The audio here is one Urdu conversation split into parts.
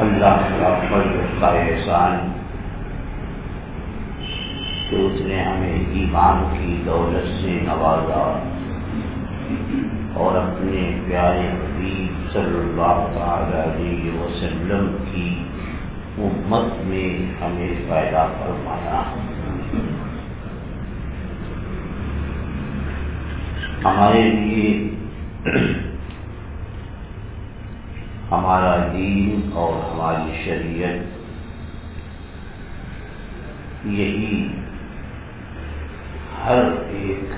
اللہ کا فضل کا احسان کہ اس نے ہمیں ایمان کی دولت سے نوازا اور اپنے پیارے حبیب صلی اللہ تعالی وسلم کی امت میں ہمیں پیدا فرمایا۔ ہمارے لیے ہمارا دین اور ہماری شریعت یہی ہر ایک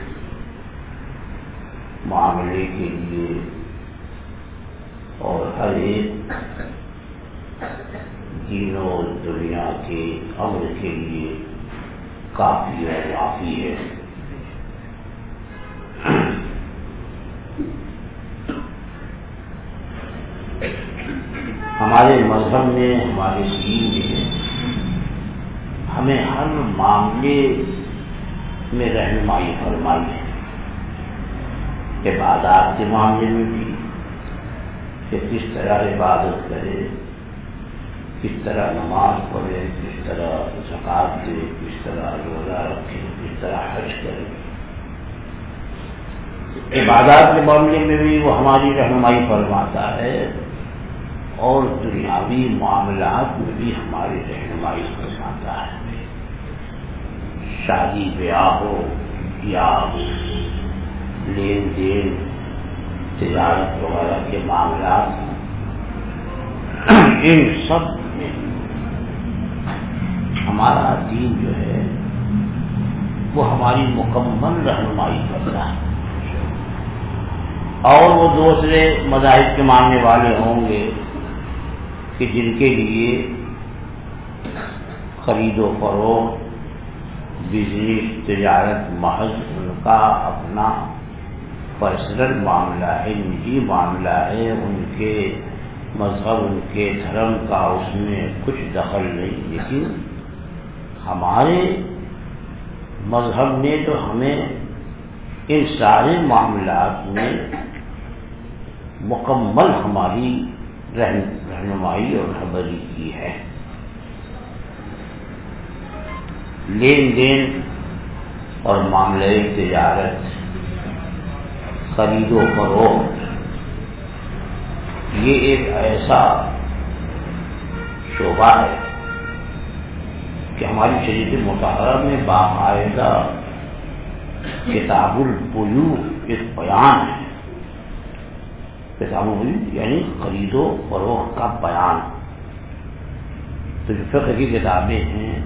معاملے کے لیے اور ہر ایک دین دنیا کے عمر کے لیے کافی ہے کافی ہے۔ مذہب میں ہمارے دین میں ہمیں ہر معاملے میں رہنمائی فرمائی ہے۔ عبادات کے معاملے میں بھی کہ کس طرح عبادت کرے، کس طرح نماز پڑھے، کس طرح زکات دے، کس طرح روزہ رکھے، کس طرح حج کرے۔ عبادات کے معاملے میں بھی وہ ہماری رہنمائی فرماتا ہے۔ اور دنیاوی معاملات میں بھی ہماری رہنمائی فرماتا ہے۔ شادی بیاہ ہو یا لین دین، تجارت وغیرہ کے معاملات، ان سب میں ہمارا دین جو ہے، وہ ہماری مکمل رہنمائی کرتا ہے۔ اور وہ دوسرے مذاہب کے ماننے والے ہوں گے کہ جن کے لیے خرید و فروغ بزنس تجارت، محض ان کا اپنا پرسنل معاملہ ہے نجی معاملہ ہے، ان کے مذہب، ان کے دھرم کا اس میں کچھ دخل نہیں۔ لیکن ہمارے مذہب نے تو ہمیں ان سارے معاملات میں مکمل ہماری رہنمائی اور رہبری کی ہے۔ لین دین اور معاملے تجارت خرید و فروخت، یہ ایک ایسا شعبہ ہے کہ ہماری شریف مطالعہ میں باقاعدہ کتاب البیو ایک بیان ہے۔ کتاب یعنی خرید و فروخت کا بیان۔ تو جو فقہ کی کتابیں ہیں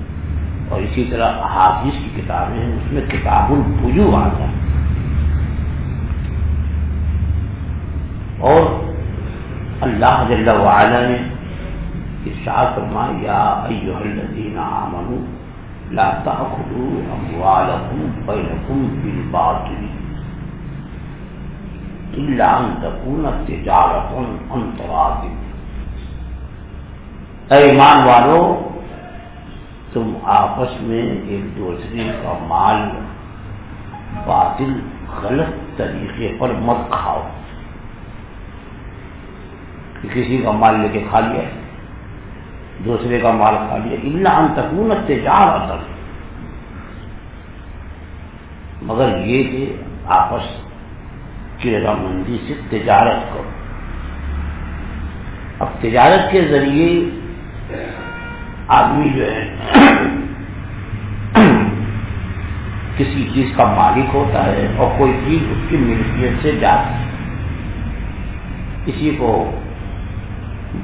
اور اسی طرح احادیث کی کتابیں ہیں، اس میں کتاب البجو آتا ہے۔ اور اللہ جل وعلا نے ارشاد فرمایا، یا ایها الذین آمنوا، لا تأخذوا اموالکم بینکم بالباطل الا ان تكون تجارت عن اے ایمان والو، تم آپس میں ایک دوسرے کا مال باطل غلط طریقے پر مت کھاؤ۔ کسی کا مال لے کے کھا لیا، دوسرے کا مال کھا لیا اللہ ان تکون تجار اثر مگر یہ کہ آپس کی رضامندی سے تجارت کرو اب تجارت کے ذریعے آدمی جو ہے کسی چیز کا مالک ہوتا ہے اور کوئی چیز اس کی ملکیت سے جاتی ہے۔ اسی کو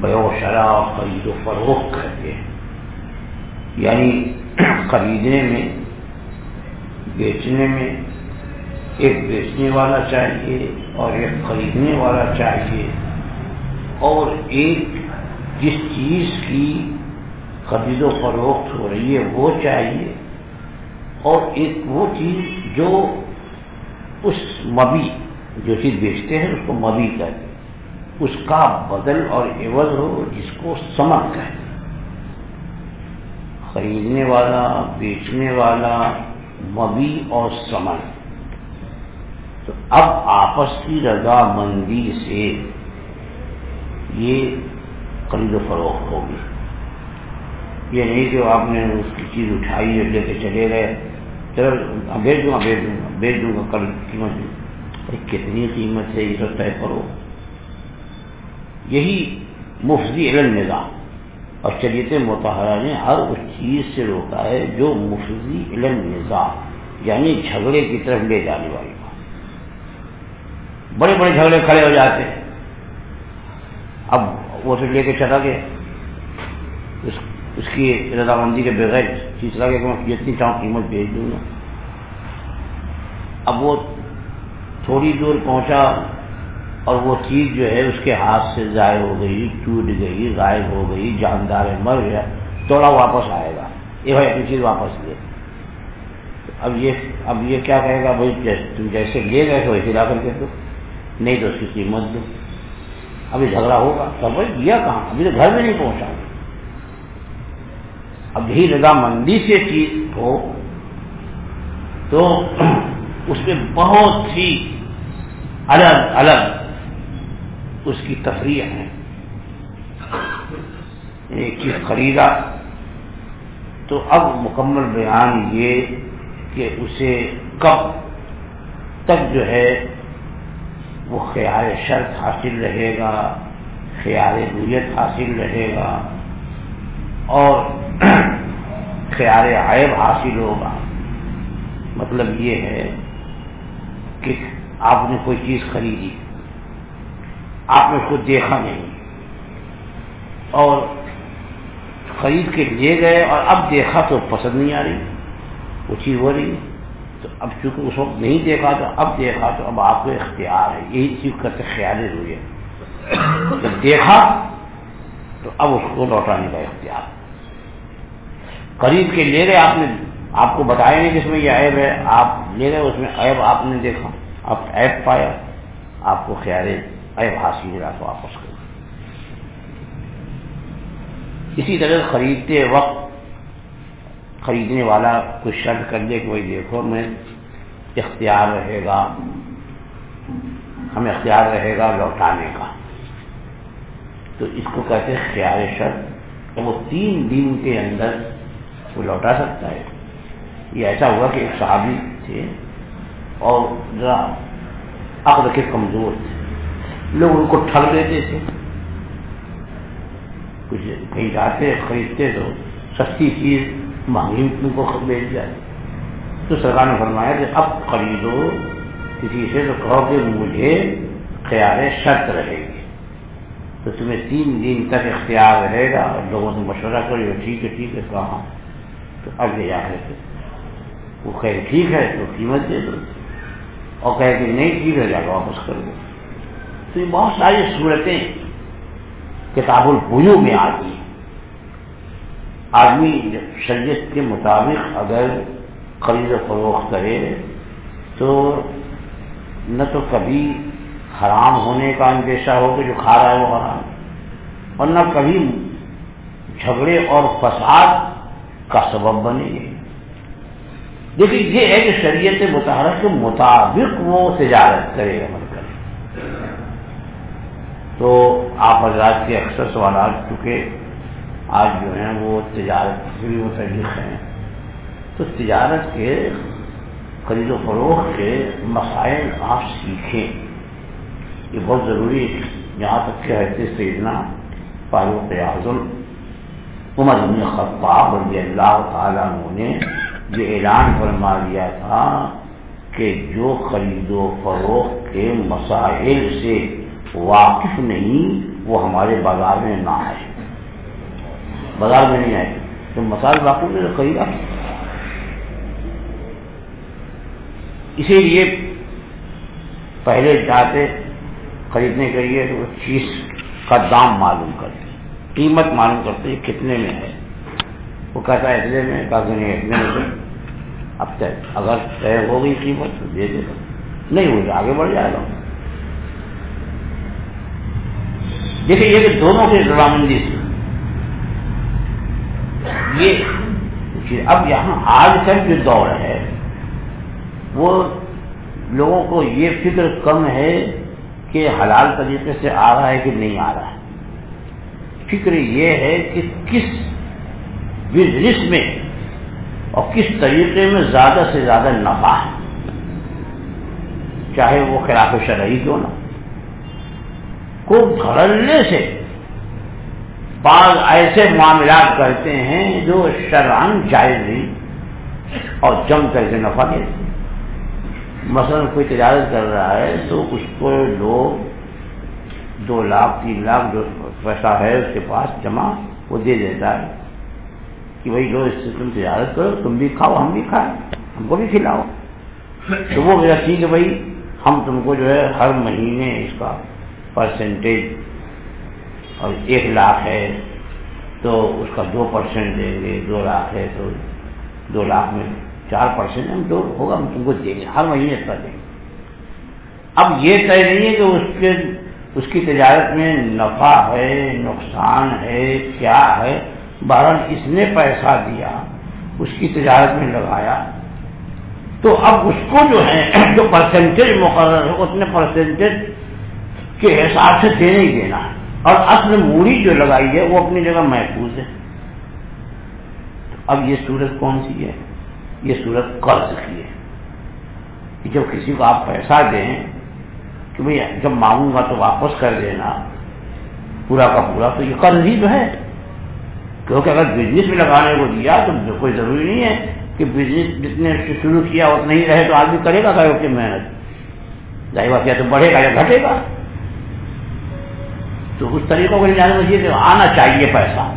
بیو، شراب، خرید و فروخت کرتے ہیں۔ یعنی خریدنے میں، بیچنے میں ایک بیچنے والا چاہیے اور ایک خریدنے والا چاہیے۔ اور ایک جس چیز کی خرید و فروخت ہو رہی ہے وہ چاہیے۔ اور ایک وہ چیز جو اس مبی، جو چیز بیچتے ہیں، اس کو مبی کہتے ہیں۔ اس کا بدل اور عوض ہو، جس کو سمن کہتے خریدنے والا، بیچنے والا مبی اور سمن۔ تو اب آپس کی رضامندی سے یہ خرید و فروخت ہوگی۔ یہ نہیں کہ آپ نے اس کی چیز اٹھائی اور لے کے چلے گئے۔ چلو بیچ دوں گا بیچ دوں گا بیچ دوں گا کل قیمت۔ کتنی قیمت ہے یہ سب طے کرو۔ یہی مفضی علم نظام۔ اور شریعت متحرہ نے ہر اس چیز سے روکا ہے جو مفضی علم نظام یعنی جھگڑے کی طرف لے جانے والی۔ بڑے بڑے جھگڑے کھڑے ہو جاتے ہیں۔ اب وہ تو لے کے چلا گیا۔ اس اس کی رضامندی کے بغیر چیز لگے کہ میں جتنی چاہوں قیمت بھیج دوں گا۔ اب وہ تھوڑی دور پہنچا اور وہ چیز جو ہے اس کے ہاتھ سے ضائع ہو گئی، ٹوٹ گئی، غائب ہو گئی، جاندار مر گیا توڑا واپس آئے گا۔ یہ بھائی اپنی چیز واپس لے۔ اب یہ اب یہ کیا کہے گا؟ بھائی تم جیسے لے گئے تو ویسے لا کر کے دو نہیں تو اس کی قیمت دو ابھی جھگڑا ہوگا تو بھائی دیا کہاں؟ ابھی تو گھر میں نہیں پہنچا۔ اب یہی رضامندی سے چیز ہو، تو اس میں بہت سی الگ الگ اس کی تفریح ہے ایک چیز خریدا، تو اب مکمل بیان یہ کہ اسے کب تک جو ہے وہ خیال شرط حاصل رہے گا، خیال نیت حاصل رہے گا، اور خیال عائب حاصل ہوگا۔ مطلب یہ ہے کہ آپ نے کوئی چیز خریدی، آپ نے اس کو دیکھا نہیں، اور خرید کے لے گئے اور اب دیکھا تو پسند نہیں آ رہی، وہ چیز ہو رہی تو اب چونکہ اس وقت نہیں دیکھا تو اب دیکھا تو اب آپ کو اختیار ہے، یہی چیز کرتے خیال ہوئے جب دیکھا تو اب اس کو لوٹانے کا اختیار۔ خرید کے لے گئے آپ نے آپ کو بتایا نہیں جس میں یہ عیب ہے، آپ لے گئے اس میں عیب آپ نے دیکھا۔ آپ عیب پایا، آپ کو خیال عیب حاصل رہا تو واپس کر اسی طرح خریدتے وقت خریدنے والا کچھ شرط کر دے کہ وہی دیکھو میں اختیار رہے گا، ہمیں اختیار رہے گا لوٹانے کا۔ تو اس کو کہتے ہیں خیال شرط کہ وہ تین دن کے اندر وہ لوٹا سکتا ہے۔ یہ ایسا ہوا کہ ایک صحابی تھے اور ذرا عقد کے کمزور تھے۔ لوگ ان کو ٹھگ دیتے تھے۔ کچھ کہیں جاتے خریدتے تو سستی چیز مہنگی ان کو بیچ جائے۔ تو سرکار نے فرمایا کہ اب خریدو، کسی سے تو کہو کہ مجھے خیال شرط رہے گی۔ تو تمہیں تین دن تک اختیار رہے گا اور لوگوں سے مشورہ کرو ٹھیک ہے ٹھیک ہے، کہاں۔ تو اب لے جا کر وہ کہ ٹھیک ہے، تو قیمت دے دو۔ اور کہ نہیں، ٹھیک ہے جا کے واپس کر دو۔ تو یہ بہت ساری صورتیں کتاب البیو میں آتی ہیں۔ آدمی شریعت کے مطابق اگر خرید و فروخت کرے تو نہ تو کبھی حرام ہونے کا اندیشہ ہو کہ جو کھا رہا ہے وہ حرام اور نہ کبھی جھگڑے اور فساد کا سبب بنے۔ گی دیکھیے، یہ ہے کہ شریعت متحرک کے مطابق وہ تجارت کرے، عمل کرے۔ تو آپ حضرات کے اکثر سوالات چکے آج جو ہیں وہ تجارت سے بھی متعلق ہیں۔ تو تجارت کے خرید و فروخت کے مسائل آپ سیکھیں۔ یہ بہت ضروری ہے جہاں تک کہ رہتے سیدنا فاروق اعظم، عمر بن خطاب رضی اللہ تعالیٰ نے یہ اعلان فرما دیا تھا کہ جو خرید و فروخت کے مسائل سے واقف نہیں، وہ ہمارے بازار میں نہ آئے۔ بازار میں نہیں آئے گی تو مسائل واقف میں خریدا اسی لیے پہلے جاتے، خریدنے کے لیے تو چیز کا دام معلوم کرتے۔ قیمت معلوم کرتے کتنے میں ہے۔ وہ کہتا ہے اتنے میں کہا نہیں، اتنے میں اب تک اگر طے ہو گئی قیمت تو دے دے۔ گا نہیں ہوگی آگے بڑھ جائے گا۔ دیکھیے یہ کہ دونوں کی رضامندی سے یہ اب یہاں آج کل جو دور ہے، وہ لوگوں کو یہ فکر کم ہے کہ حلال طریقے سے آ رہا ہے کہ نہیں آ رہا ہے۔ فکر یہ ہے کہ کس بزنس میں اور کس طریقے میں زیادہ سے زیادہ نفع ہے۔ چاہے وہ خلاف شرعی کیوں نہ کو گھڑنے سے بعض ایسے معاملات کرتے ہیں جو شران جائز نہیں اور جم کر کے نفع دیتے مثلا کوئی تجارت کر رہا ہے تو اس کو لوگ دو لاکھ، تین لاکھ جو پیسہ ہے اس کے پاس جمع وہ دے دیتا ہے کہ بھائی جو اس سے تم تجارت کرو، تم بھی کھاؤ، ہم بھی کھائیں، ہم کو بھی کھلاؤ۔ تو وہ میرا ٹھیک ہے بھائی، ہم تم کو جو ہے ہر مہینے اس کا پرسنٹیج اور ایک لاکھ ہے، تو اس کا دو پرسینٹ دیں گے دو لاکھ ہے، تو دو لاکھ میں چار پرسینٹ ہم جو ہوگا، ہم تم کو دیں گے، ہر مہینے اتنا دیں گے۔ اب یہ طے نہیں ہے کہ اس کے، اس کی تجارت میں نفع ہے، نقصان ہے، کیا ہے۔ بہرحال اس نے پیسہ دیا، اس کی تجارت میں لگایا۔ تو اب اس کو جو ہے، جو پرسنٹیج مقرر ہے اتنے پرسنٹیج کے حساب سے دینا ہی دینا ہے۔ اور اصل موڑی جو لگائی ہے وہ اپنی جگہ محفوظ ہے۔ اب یہ صورت کون سی ہے؟ یہ صورت قرض کی ہے۔ کہ جب کسی کو آپ پیسہ دیں کہ بھائی جب مانگوں گا تو واپس کر دینا، پورا کا پورا، تو یہ قرض ہی تو ہے۔ کیونکہ اگر بزنس میں لگانے کو دیا تو کوئی ضروری نہیں ہے کہ بزنس جتنے سے شروع کیا اتنا ہی رہے تو آدمی کرے گا کہ محنت۔ ظاہر کیا تو بڑھے گا یا گھٹے گا؟ تو اس طریقوں کو جانے مجھے آنا چاہیے پیسہ۔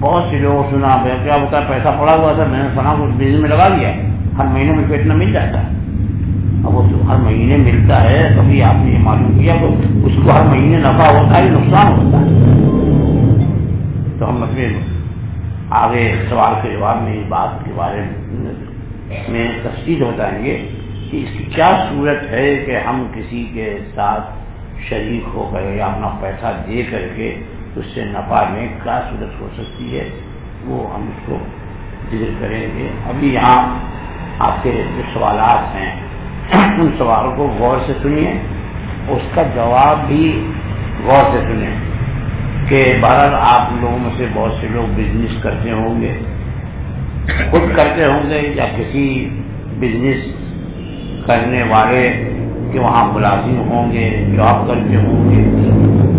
بہت سے لوگوں سنا کیا ہوتا ہے پیسہ پڑا ہوا تھا، میں نے سنا اس بزنس میں لگا دیا ہر مہینے میں اتنا مل جاتا۔ ہے اب وہ ہر مہینے ملتا ہے، کبھی آپ نے یہ معلوم کیا تو اس کو ہر مہینے نفع ہوتا ہے، نقصان ہوتا ہے۔ تو ہم اپنے آگے سوال کے جواب میں اس بات کے بارے میں تفصیل بتائیں گے کہ اس کی کیا صورت ہے کہ ہم کسی کے ساتھ شریک ہو کر یا اپنا پیسہ دے کر کے اس سے نفع میں کیا صورت ہو سکتی ہے؟ وہ ہم اس کو ذکر کریں گے۔ ابھی یہاں آپ کے جو سوالات ہیں، ان سوالوں کو غور سے سنیے۔ اس کا جواب بھی غور سے سنیں کہ بہرحال آپ لوگوں میں سے بہت سے لوگ بزنس کرتے ہوں گے، خود کرتے ہوں گے یا کسی بزنس کرنے والے کہ وہاں ملازم ہوں گے جاب کرتے ہوں گے۔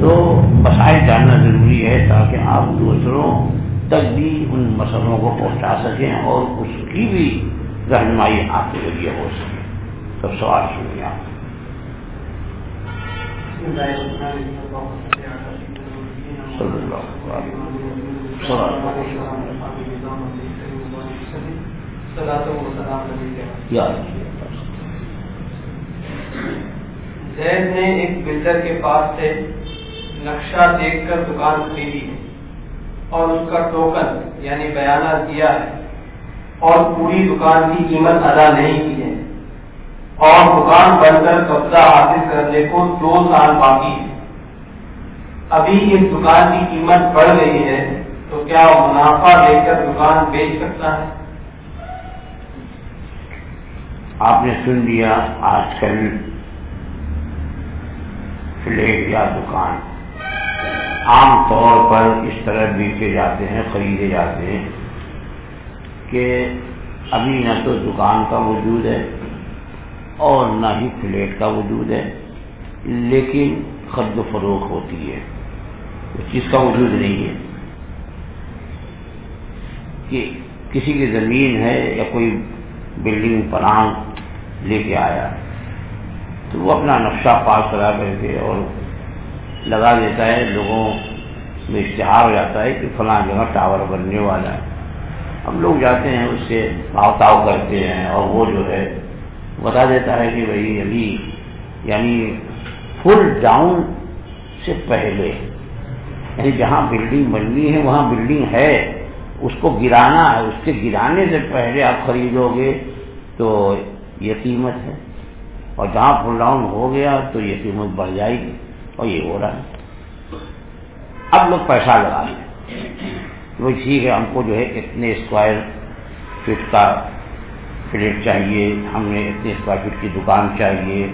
تو مسائل جاننا ضروری ہے تاکہ آپ دوسروں تک بھی ان مسئلوں کو پہنچا سکیں اور اس کی بھی رہنمائی آپ کے ذریعے ہو سکے۔ سب سوال سنیے آپ صلی اللہ۔ زید نے ایک بلڈر کے پاس سے نقشہ دیکھ کر دکان خریدی ہے اور اس کا ٹوکن یعنی بیانہ دیا ہے اور پوری دکان کی قیمت ادا نہیں کی ہے اور دکان بن کر قبضہ حاصل کرنے کو دو سال باقی ہے ابھی اس دکان کی قیمت بڑھ گئی ہے تو کیا منافع لے کر دکان بیچ سکتا ہے؟ آپ نے سن لیا آج کل فلیٹ یا دکان، عام طور پر اس طرح بیچے جاتے ہیں، خریدے جاتے ہیں کہ ابھی نہ تو دکان کا وجود ہے اور نہ ہی فلیٹ کا وجود ہے، لیکن خرد و فروخت ہوتی ہے۔ اس چیز کا وجود نہیں ہے۔ کہ کسی کی زمین ہے یا کوئی بلڈنگ پلان لے کے آیا۔ تو وہ اپنا نقشہ پاس کرا کر کے اور لگا دیتا ہے، لوگوں میں اشتہار ہو جاتا ہے کہ فلاں جگہ ٹاور بننے والا ہے۔ ہم لوگ جاتے ہیں، اس سے بھاؤ تاؤ کرتے ہیں اور وہ جو ہے، بتا دیتا ہے کہ بھائی ابھی یعنی, یعنی فل ڈاؤن سے پہلے۔ یعنی جہاں بلڈنگ بننی ہے، وہاں بلڈنگ ہے۔ اس کو گرانا ہے اس کے گرانے سے پہلے آپ خریدو گے تو یہ قیمت ہے۔ اور جہاں فل ڈاؤن ہو گیا تو یہ قیمت بڑھ جائے گی اور یہ ہو رہا ہے۔ اب لوگ پیسہ لگا لیں۔ وہ ٹھیک ہے ہم کو جو ہے اتنے اسکوائر فٹ کا فلیٹ چاہیے، ہمیں اتنے اسکوائر فٹ کی دکان چاہیے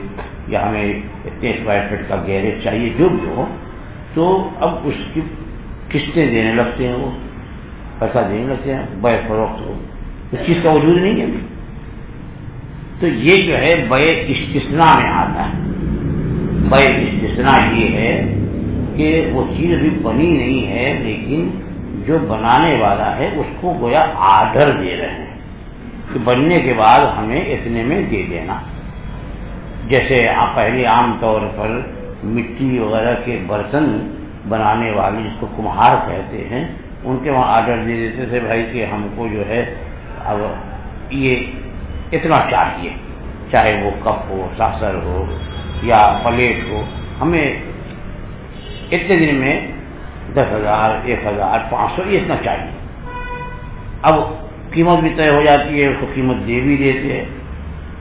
یا ہمیں اتنے اسکوائر فٹ کا گیریج چاہیے، جو بھی ہو، تو اب اس کی قسطیں دینے لگتے ہیں وہ، پیسہ دینے لگتے ہیں، بے فروخت ہو۔ اس چیز کا وجود نہیں ہے۔ تو یہ جو ہے بے استثنا میں آتا ہے۔ بے استثنا یہ ہے کہ وہ چیز ابھی بنی نہیں ہے، لیکن جو بنانے والا ہے اس کو گویا آڈر دے رہے ہیں کہ بننے کے بعد ہمیں اتنے میں دے دینا۔ جیسے پہلے عام طور پر مٹی وغیرہ کے برتن بنانے والے جس کو کمہار کہتے ہیں، ان کے وہاں آڈر دے دیتے تھے بھائی کہ ہم کو جو ہے اب یہ اتنا چاہیے۔ چاہے وہ کپ ہو، ساسر ہو یا پلیٹ ہو، ہمیں اتنے دن میں دس ہزار، ایک ہزار، پانچ سو یہ اتنا چاہیے۔ اب قیمت بھی طے ہو جاتی ہے، اس کو قیمت دے بھی دیتے ہیں۔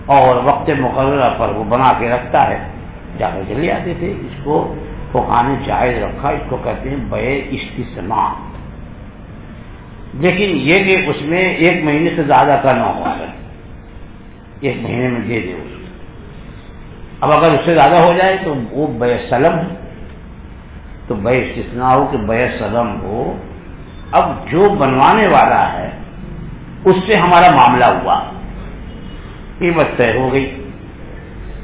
اور وقت مقررہ پر وہ بنا کے رکھتا ہے۔ جا کر چلے آتے تھے، اس کو پکانے جائز رکھا۔ اس کو کہتے ہیں بے استثنا لیکن یہ کہ اس میں ایک مہینے سے زیادہ کا نہ ہوا ہے ایک مہینے میں دے دے اس اب اگر اس سے زیادہ ہو جائے تو وہ بے سلم ہے۔ تو بے استثنا ہو کہ بے سلم ہو۔ اب جو بنوانے والا ہے، اس سے ہمارا معاملہ ہوا۔ قیمت طے ہو گئی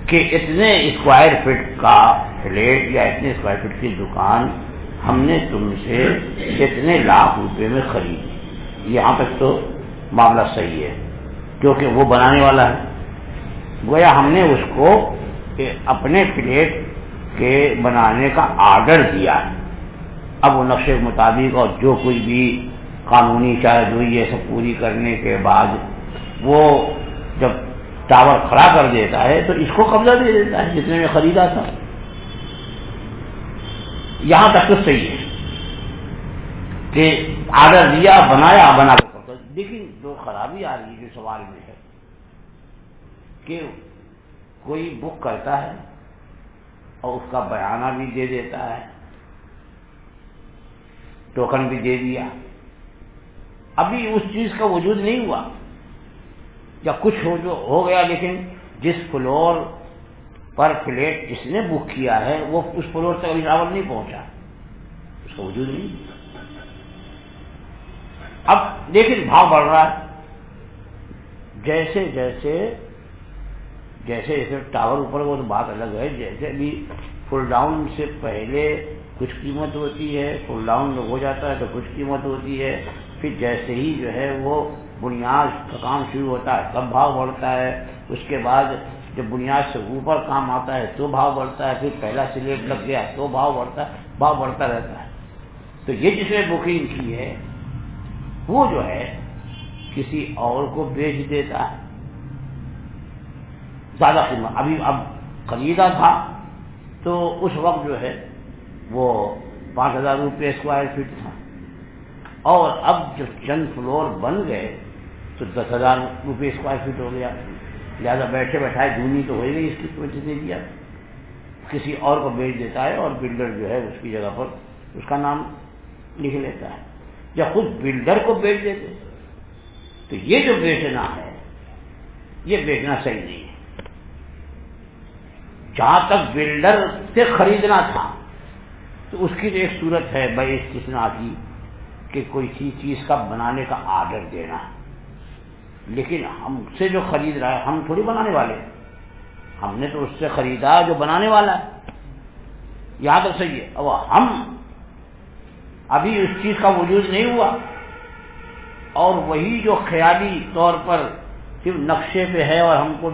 کہ اتنے اسکوائر فٹ کا فلیٹ یا اتنے اسکوائر فٹ کی دکان ہم نے تم سے اتنے لاکھ روپے میں خریدی یہاں تک تو معاملہ صحیح ہے، کیونکہ وہ بنانے والا ہے۔ گویا ہم نے اس کو اپنے فلیٹ کے بنانے کا آرڈر دیا ہے۔ اب وہ نقشے کے مطابق اور جو کچھ بھی قانونی چارج ہوئی ہے سب پوری کرنے کے بعد وہ جب ٹاور کھڑا کر دیتا ہے تو اس کو قبضہ دے دیتا ہے جتنے میں خریدا تھا۔ یہاں تک تو صحیح ہے کہ آرڈر دیا، بنایا، بنا کر لیکن جو خرابی آ رہی ہے، جو سوال میں ہے کہ کوئی بک کرتا ہے اور اس کا بیانہ بھی دے دیتا ہے ٹوکن بھی دے دیا۔ ابھی اس چیز کا وجود نہیں ہوا۔ یا کچھ ہو جو ہو گیا، لیکن جس فلور پر فلیٹ جس نے بک کیا ہے، وہ اس فلور تک ابھی راول نہیں پہنچا۔ اس کا وجود نہیں۔ اب لیکن بھاؤ بڑھ رہا ہے۔ جیسے جیسے جیسے جیسے ٹاور اوپر وہ تو بات الگ ہے، جیسے بھی فل ڈاؤن سے پہلے کچھ قیمت ہوتی ہے فل ڈاؤن ہو جاتا ہے تو کچھ قیمت ہوتی ہے، پھر جیسے ہی جو ہے وہ بنیاد کا کام شروع ہوتا ہے تب بھاؤ بڑھتا ہے، اس کے بعد جب بنیاد سے اوپر کام آتا ہے تو بھاؤ بڑھتا ہے، پھر پہلا سلیٹ لگ گیا تو بھاؤ بڑھتا ہے، بھاؤ بڑھتا رہتا ہے۔ تو یہ جس نے بکنگ کی ہے، وہ جو ہے کسی اور کو بیچ دیتا ہے۔ زیادہ قیمت ابھی اب خریدا تھا، تو اس وقت جو ہے وہ پانچ ہزار روپے اسکوائر فٹ تھا۔ اور اب جب چند فلور بن گئے، تو دس ہزار روپے اسکوائر فٹ ہو گیا۔ لہٰذا بیٹھے بیٹھائے دونی تو ہو گئی اس کی وجہ دے دیا کسی اور کو بیچ دیتا ہے اور بلڈر جو ہے اس کی جگہ پر اس کا نام لکھ لیتا ہے۔ یا خود بلڈر کو بیچ دیتے۔ تو یہ جو بیچنا ہے، یہ بیچنا صحیح نہیں ہے۔ جہاں تک بلڈر سے خریدنا تھا، تو اس کی ایک صورت ہے، بھائی استثنا کی کہ کوئی چیز کا بنانے کا آرڈر دینا۔ لیکن ہم سے جو خرید رہا ہے، ہم تھوڑی بنانے والے ہم نے تو اس سے خریدا جو بنانے والا ہے۔ یہاں تک صحیح ہے اب ہم، ابھی اس چیز کا وجود نہیں ہوا۔ اور وہی جو خیالی طور پر صرف نقشے پہ ہے اور ہم کو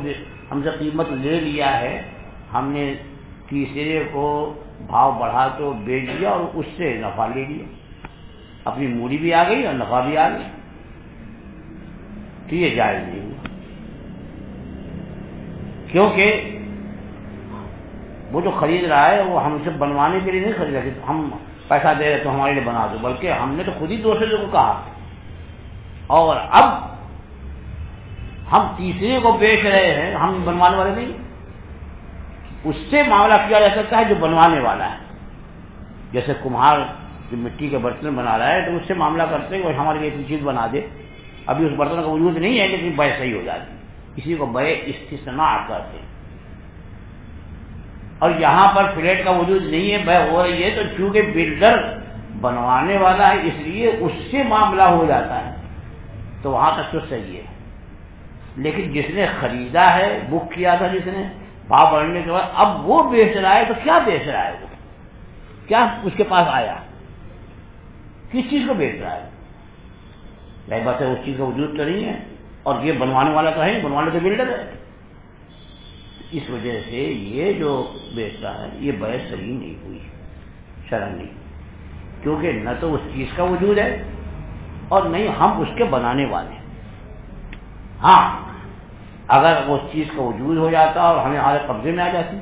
ہم سے قیمت لے لیا ہے ہم نے تیسرے کو بھاؤ بڑھا تو بیچ دیا اور اس سے نفع لے لیا۔ اپنی موڑی بھی آ گئی اور نفع بھی آ گئی تو یہ جائز نہیں ہوا۔ کیونکہ وہ جو خرید رہا ہے، وہ ہم سے بنوانے کے لیے نہیں خرید رہے۔ ہم پیسہ دے رہے تو ہمارے لیے بنا دو، بلکہ ہم نے تو خود ہی دوسرے کو کہا۔ اور اب ہم تیسرے کو بیچ رہے ہیں، ہم بنوانے والے نہیں۔ اس سے معاملہ کیا جا سکتا ہے جو بنوانے والا ہے۔ جیسے کمہار جو مٹی کے برتن بنا رہا ہے تو اس سے معاملہ کرتے ہیں وہ ہمارے لیے چیز بنا دے۔ ابھی اس برتن کا وجود نہیں ہے لیکن بے صحیح ہو جاتی کسی کو بے استثنا کرتے ہیں۔ اور یہاں پر فلیٹ کا وجود نہیں ہے بے ہو رہی ہے تو چونکہ بلڈر بنوانے والا ہے، اس لیے اس سے معاملہ ہو جاتا ہے۔ تو وہاں تک تو صحیح ہے۔ لیکن جس نے خریدا ہے، بک کیا تھا جس نے بھاؤ بڑھنے کے بعد اب وہ بیچ رہا ہے تو کیا بیچ رہا ہے وہ؟ کیا اس کے پاس آیا؟ کس چیز کو بیچ رہا ہے؟ نہیں بات ہے اس چیز کا وجود تو نہیں ہے۔ اور یہ بنوانے والا تو ہے بنوانے تو بلڈر ہے۔ اس وجہ سے یہ جو بیچتا ہے، یہ بحث صحیح نہیں ہوئی، شرم نہیں۔ کیونکہ نہ تو اس چیز کا وجود ہے اور نہیں ہم اس کے بنانے والے ہیں۔ ہاں اگر اس چیز کا وجود ہو جاتا اور ہمیں ہمارے قبضے میں آ جاتی۔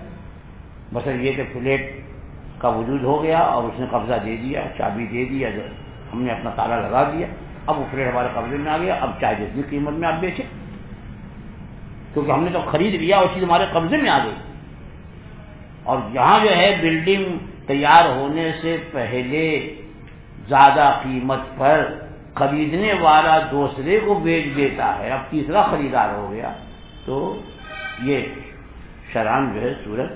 بس یہ کہ فلیٹ کا وجود ہو گیا اور اس نے قبضہ دے دیا، چابی دے دیا ہم نے اپنا تالا لگا دیا، اب وہ فلیٹ ہمارے قبضے میں آ گیا، اب چاہے جتنی قیمت میں آپ بیچے کیونکہ ہم نے تو خرید لیا، وہ چیز ہمارے قبضے میں آ گئی۔ اور یہاں جو ہے بلڈنگ تیار ہونے سے پہلے زیادہ قیمت پر خریدنے والا دوسرے کو بیچ دیتا ہے، اب تیسرا خریدار ہو گیا۔ تو یہ شران جو ہے صورت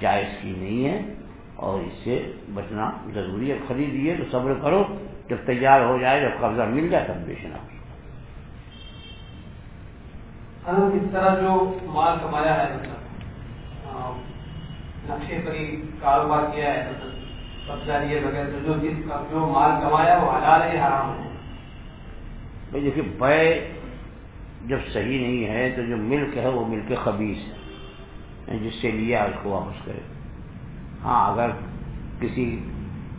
جائز کی نہیں ہے اور اس سے بچنا ضروری ہے۔ خریدیے تو صبر کرو۔ جب تیار ہو جائے جب قبضہ مل جائے تب بیچنا اس طرح جو مال کمایا ہے نقشے پر کاروبار کیا ہے قبضہ لیے بغیر جو جس کا جو مال کمایا وہ حلال ہے حرام ہے؟ بھائی دیکھیے بے جب صحیح نہیں ہے تو جو ملک ہے وہ ملک خبیص ہے۔ یعنی جس سے لیا اس کو واپس کرے۔ ہاں اگر کسی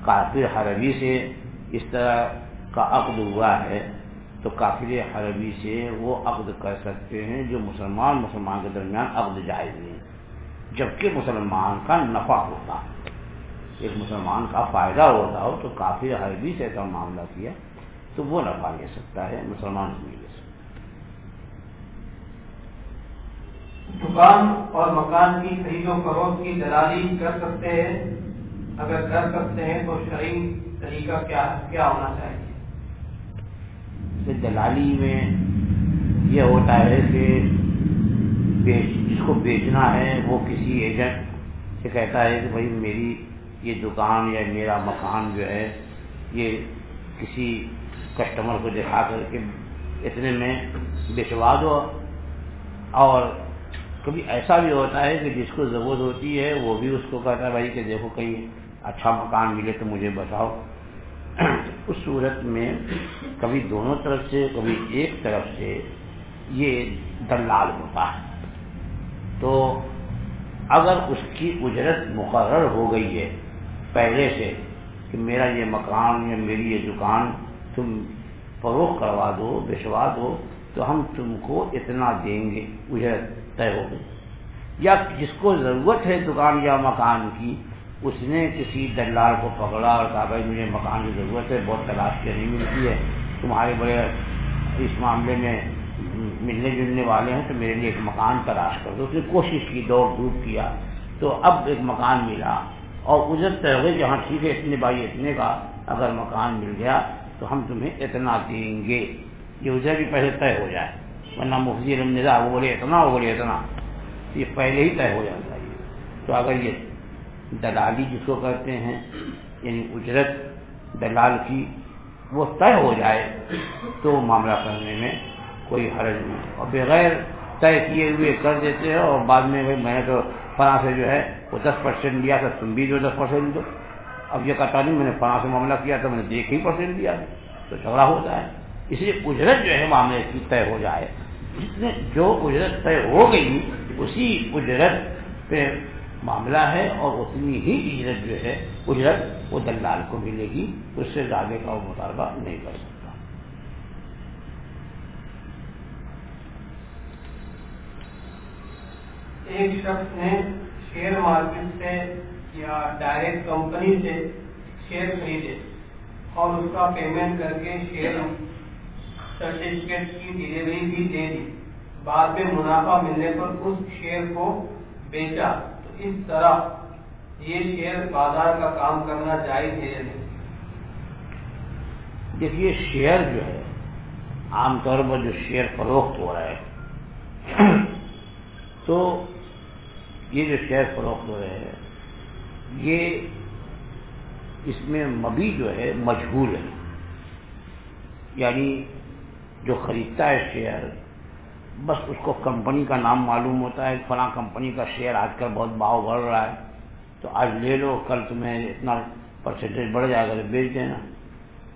کافر حربی سے اس طرح کا عقد ہوا ہے تو کافر حربی سے وہ عقد کر سکتے ہیں جو مسلمان مسلمان کے درمیان عقد جائز نہیں جبکہ مسلمان کا نفع ہوتا ایک مسلمان کا فائدہ ہوتا ہو تو کافی حربی سے ایسا معاملہ کیا تو وہ نفع لے سکتا ہے۔ مسلمان سے نہیں لے سکتا دکان اور مکان کی خرید و فروخت کی دلالی کر سکتے ہیں۔ اگر کر سکتے ہیں تو شرعی طریقہ کیا کیا ہونا چاہیے؟ دلالی میں یہ ہوتا ہے کہ جس کو بیچنا ہے، وہ کسی ایجنٹ سے کہتا ہے کہ بھائی میری یہ دکان یا میرا مکان جو ہے، یہ کسی کسٹمر کو دکھا کر کے اتنے میں بچوا دو۔ اور کبھی ایسا بھی ہوتا ہے کہ جس کو ضرورت ہوتی ہے، وہ بھی اس کو کہتا ہے، بھائی، کہ دیکھو، کہیں اچھا مکان ملے تو مجھے بتاؤ۔ اس صورت میں کبھی دونوں طرف سے، کبھی ایک طرف سے یہ دلال ہوتا ہے۔ تو اگر اس کی اجرت مقرر ہو گئی ہے پہلے سے کہ کہ میرا یہ مکان یا میری یہ دکان تم فروخت کروا دو بھجوا دو، تو ہم تم کو اتنا دیں گے اجرت۔ طے ہو گئی۔ یا جس کو ضرورت ہے دکان یا مکان کی، اس نے کسی دلال کو پکڑا اور کہا بھائی مجھے مکان کی ضرورت ہے، بہت تلاش کے نہیں ملتی ہے، تمہارے بڑے اس معاملے میں ملنے جلنے والے ہیں، تو میرے لیے ایک مکان تلاش کر دو۔ اس نے کوشش کی دوڑ دھوپ کیا۔ تو اب ایک مکان ملا اور اجرت طے ہو جہاں ٹھیک ہے، اتنے بائی اتنے کا اگر مکان مل گیا تو ہم تمہیں اتنا دیں گے۔ یہ اجرت بھی پہلے طے ہو جائے۔ ورنہ مفتی رمضا وہ بولے اتنا وہ بولے اتنا یہ پہلے ہی طے ہو جاتا ہے۔ تو اگر یہ دلالی جس کو کہتے ہیں یعنی اجرت دلال کی وہ طے ہو جائے، تو معاملہ کرنے میں کوئی حرج نہیں۔ اور بغیر طے کیے ہوئے کر دیتے ہیں اور بعد میں میں نے تو فلاں سے جو ہے وہ دس پرسینٹ دیا تھا، تم بھی جو دس پرسینٹ دو۔ اب یہ کہتا نہیں، میں نے فلاں سے معاملہ کیا تو میں نے دیکھ ہی پرسینٹ دیا تو جھگڑا ہوتا ہے۔ اس لیے اجرت جو ہے معاملے کی طے ہو جائے۔ جس نے جو اجرت طے ہو گئی، اسی اجرت پہ معاملہ ہے اور اتنی ہی اجرت جو ہے، اجرت وہ دلال کو ملے گی، اس سے زیادہ کا وہ مطالبہ نہیں کر سکتا۔ ایک شخص نے شیئر مارکیٹ سے یا ڈائریکٹ کمپنی سے شیئر خریدے اور اس کا پیمنٹ کر کے شیئر سرٹیفکیٹ کی ڈلیوری بھی دے دی۔ بعد میں منافع ملنے پر اس شیئر کو بیچا۔ تو اس طرح یہ شیئر بازار کا کام کرنا جائز ہے دیکھیے شیئر جو ہے، عام طور پر جو شیئر فروخت ہو رہا ہے، تو یہ جو شیئر فروخت ہو رہے ہیں، یہ اس میں مبی جو ہے مجہول ہے۔ یعنی جو خریدتا ہے شیئر بس اس کو کمپنی کا نام معلوم ہوتا ہے، فلاں کمپنی کا شیئر آج کل بہت بھاؤ بڑھ رہا ہے۔ تو آج لے لو، کل تمہیں اتنا پرسنٹیج بڑھ جائے گا تو بیچ دینا۔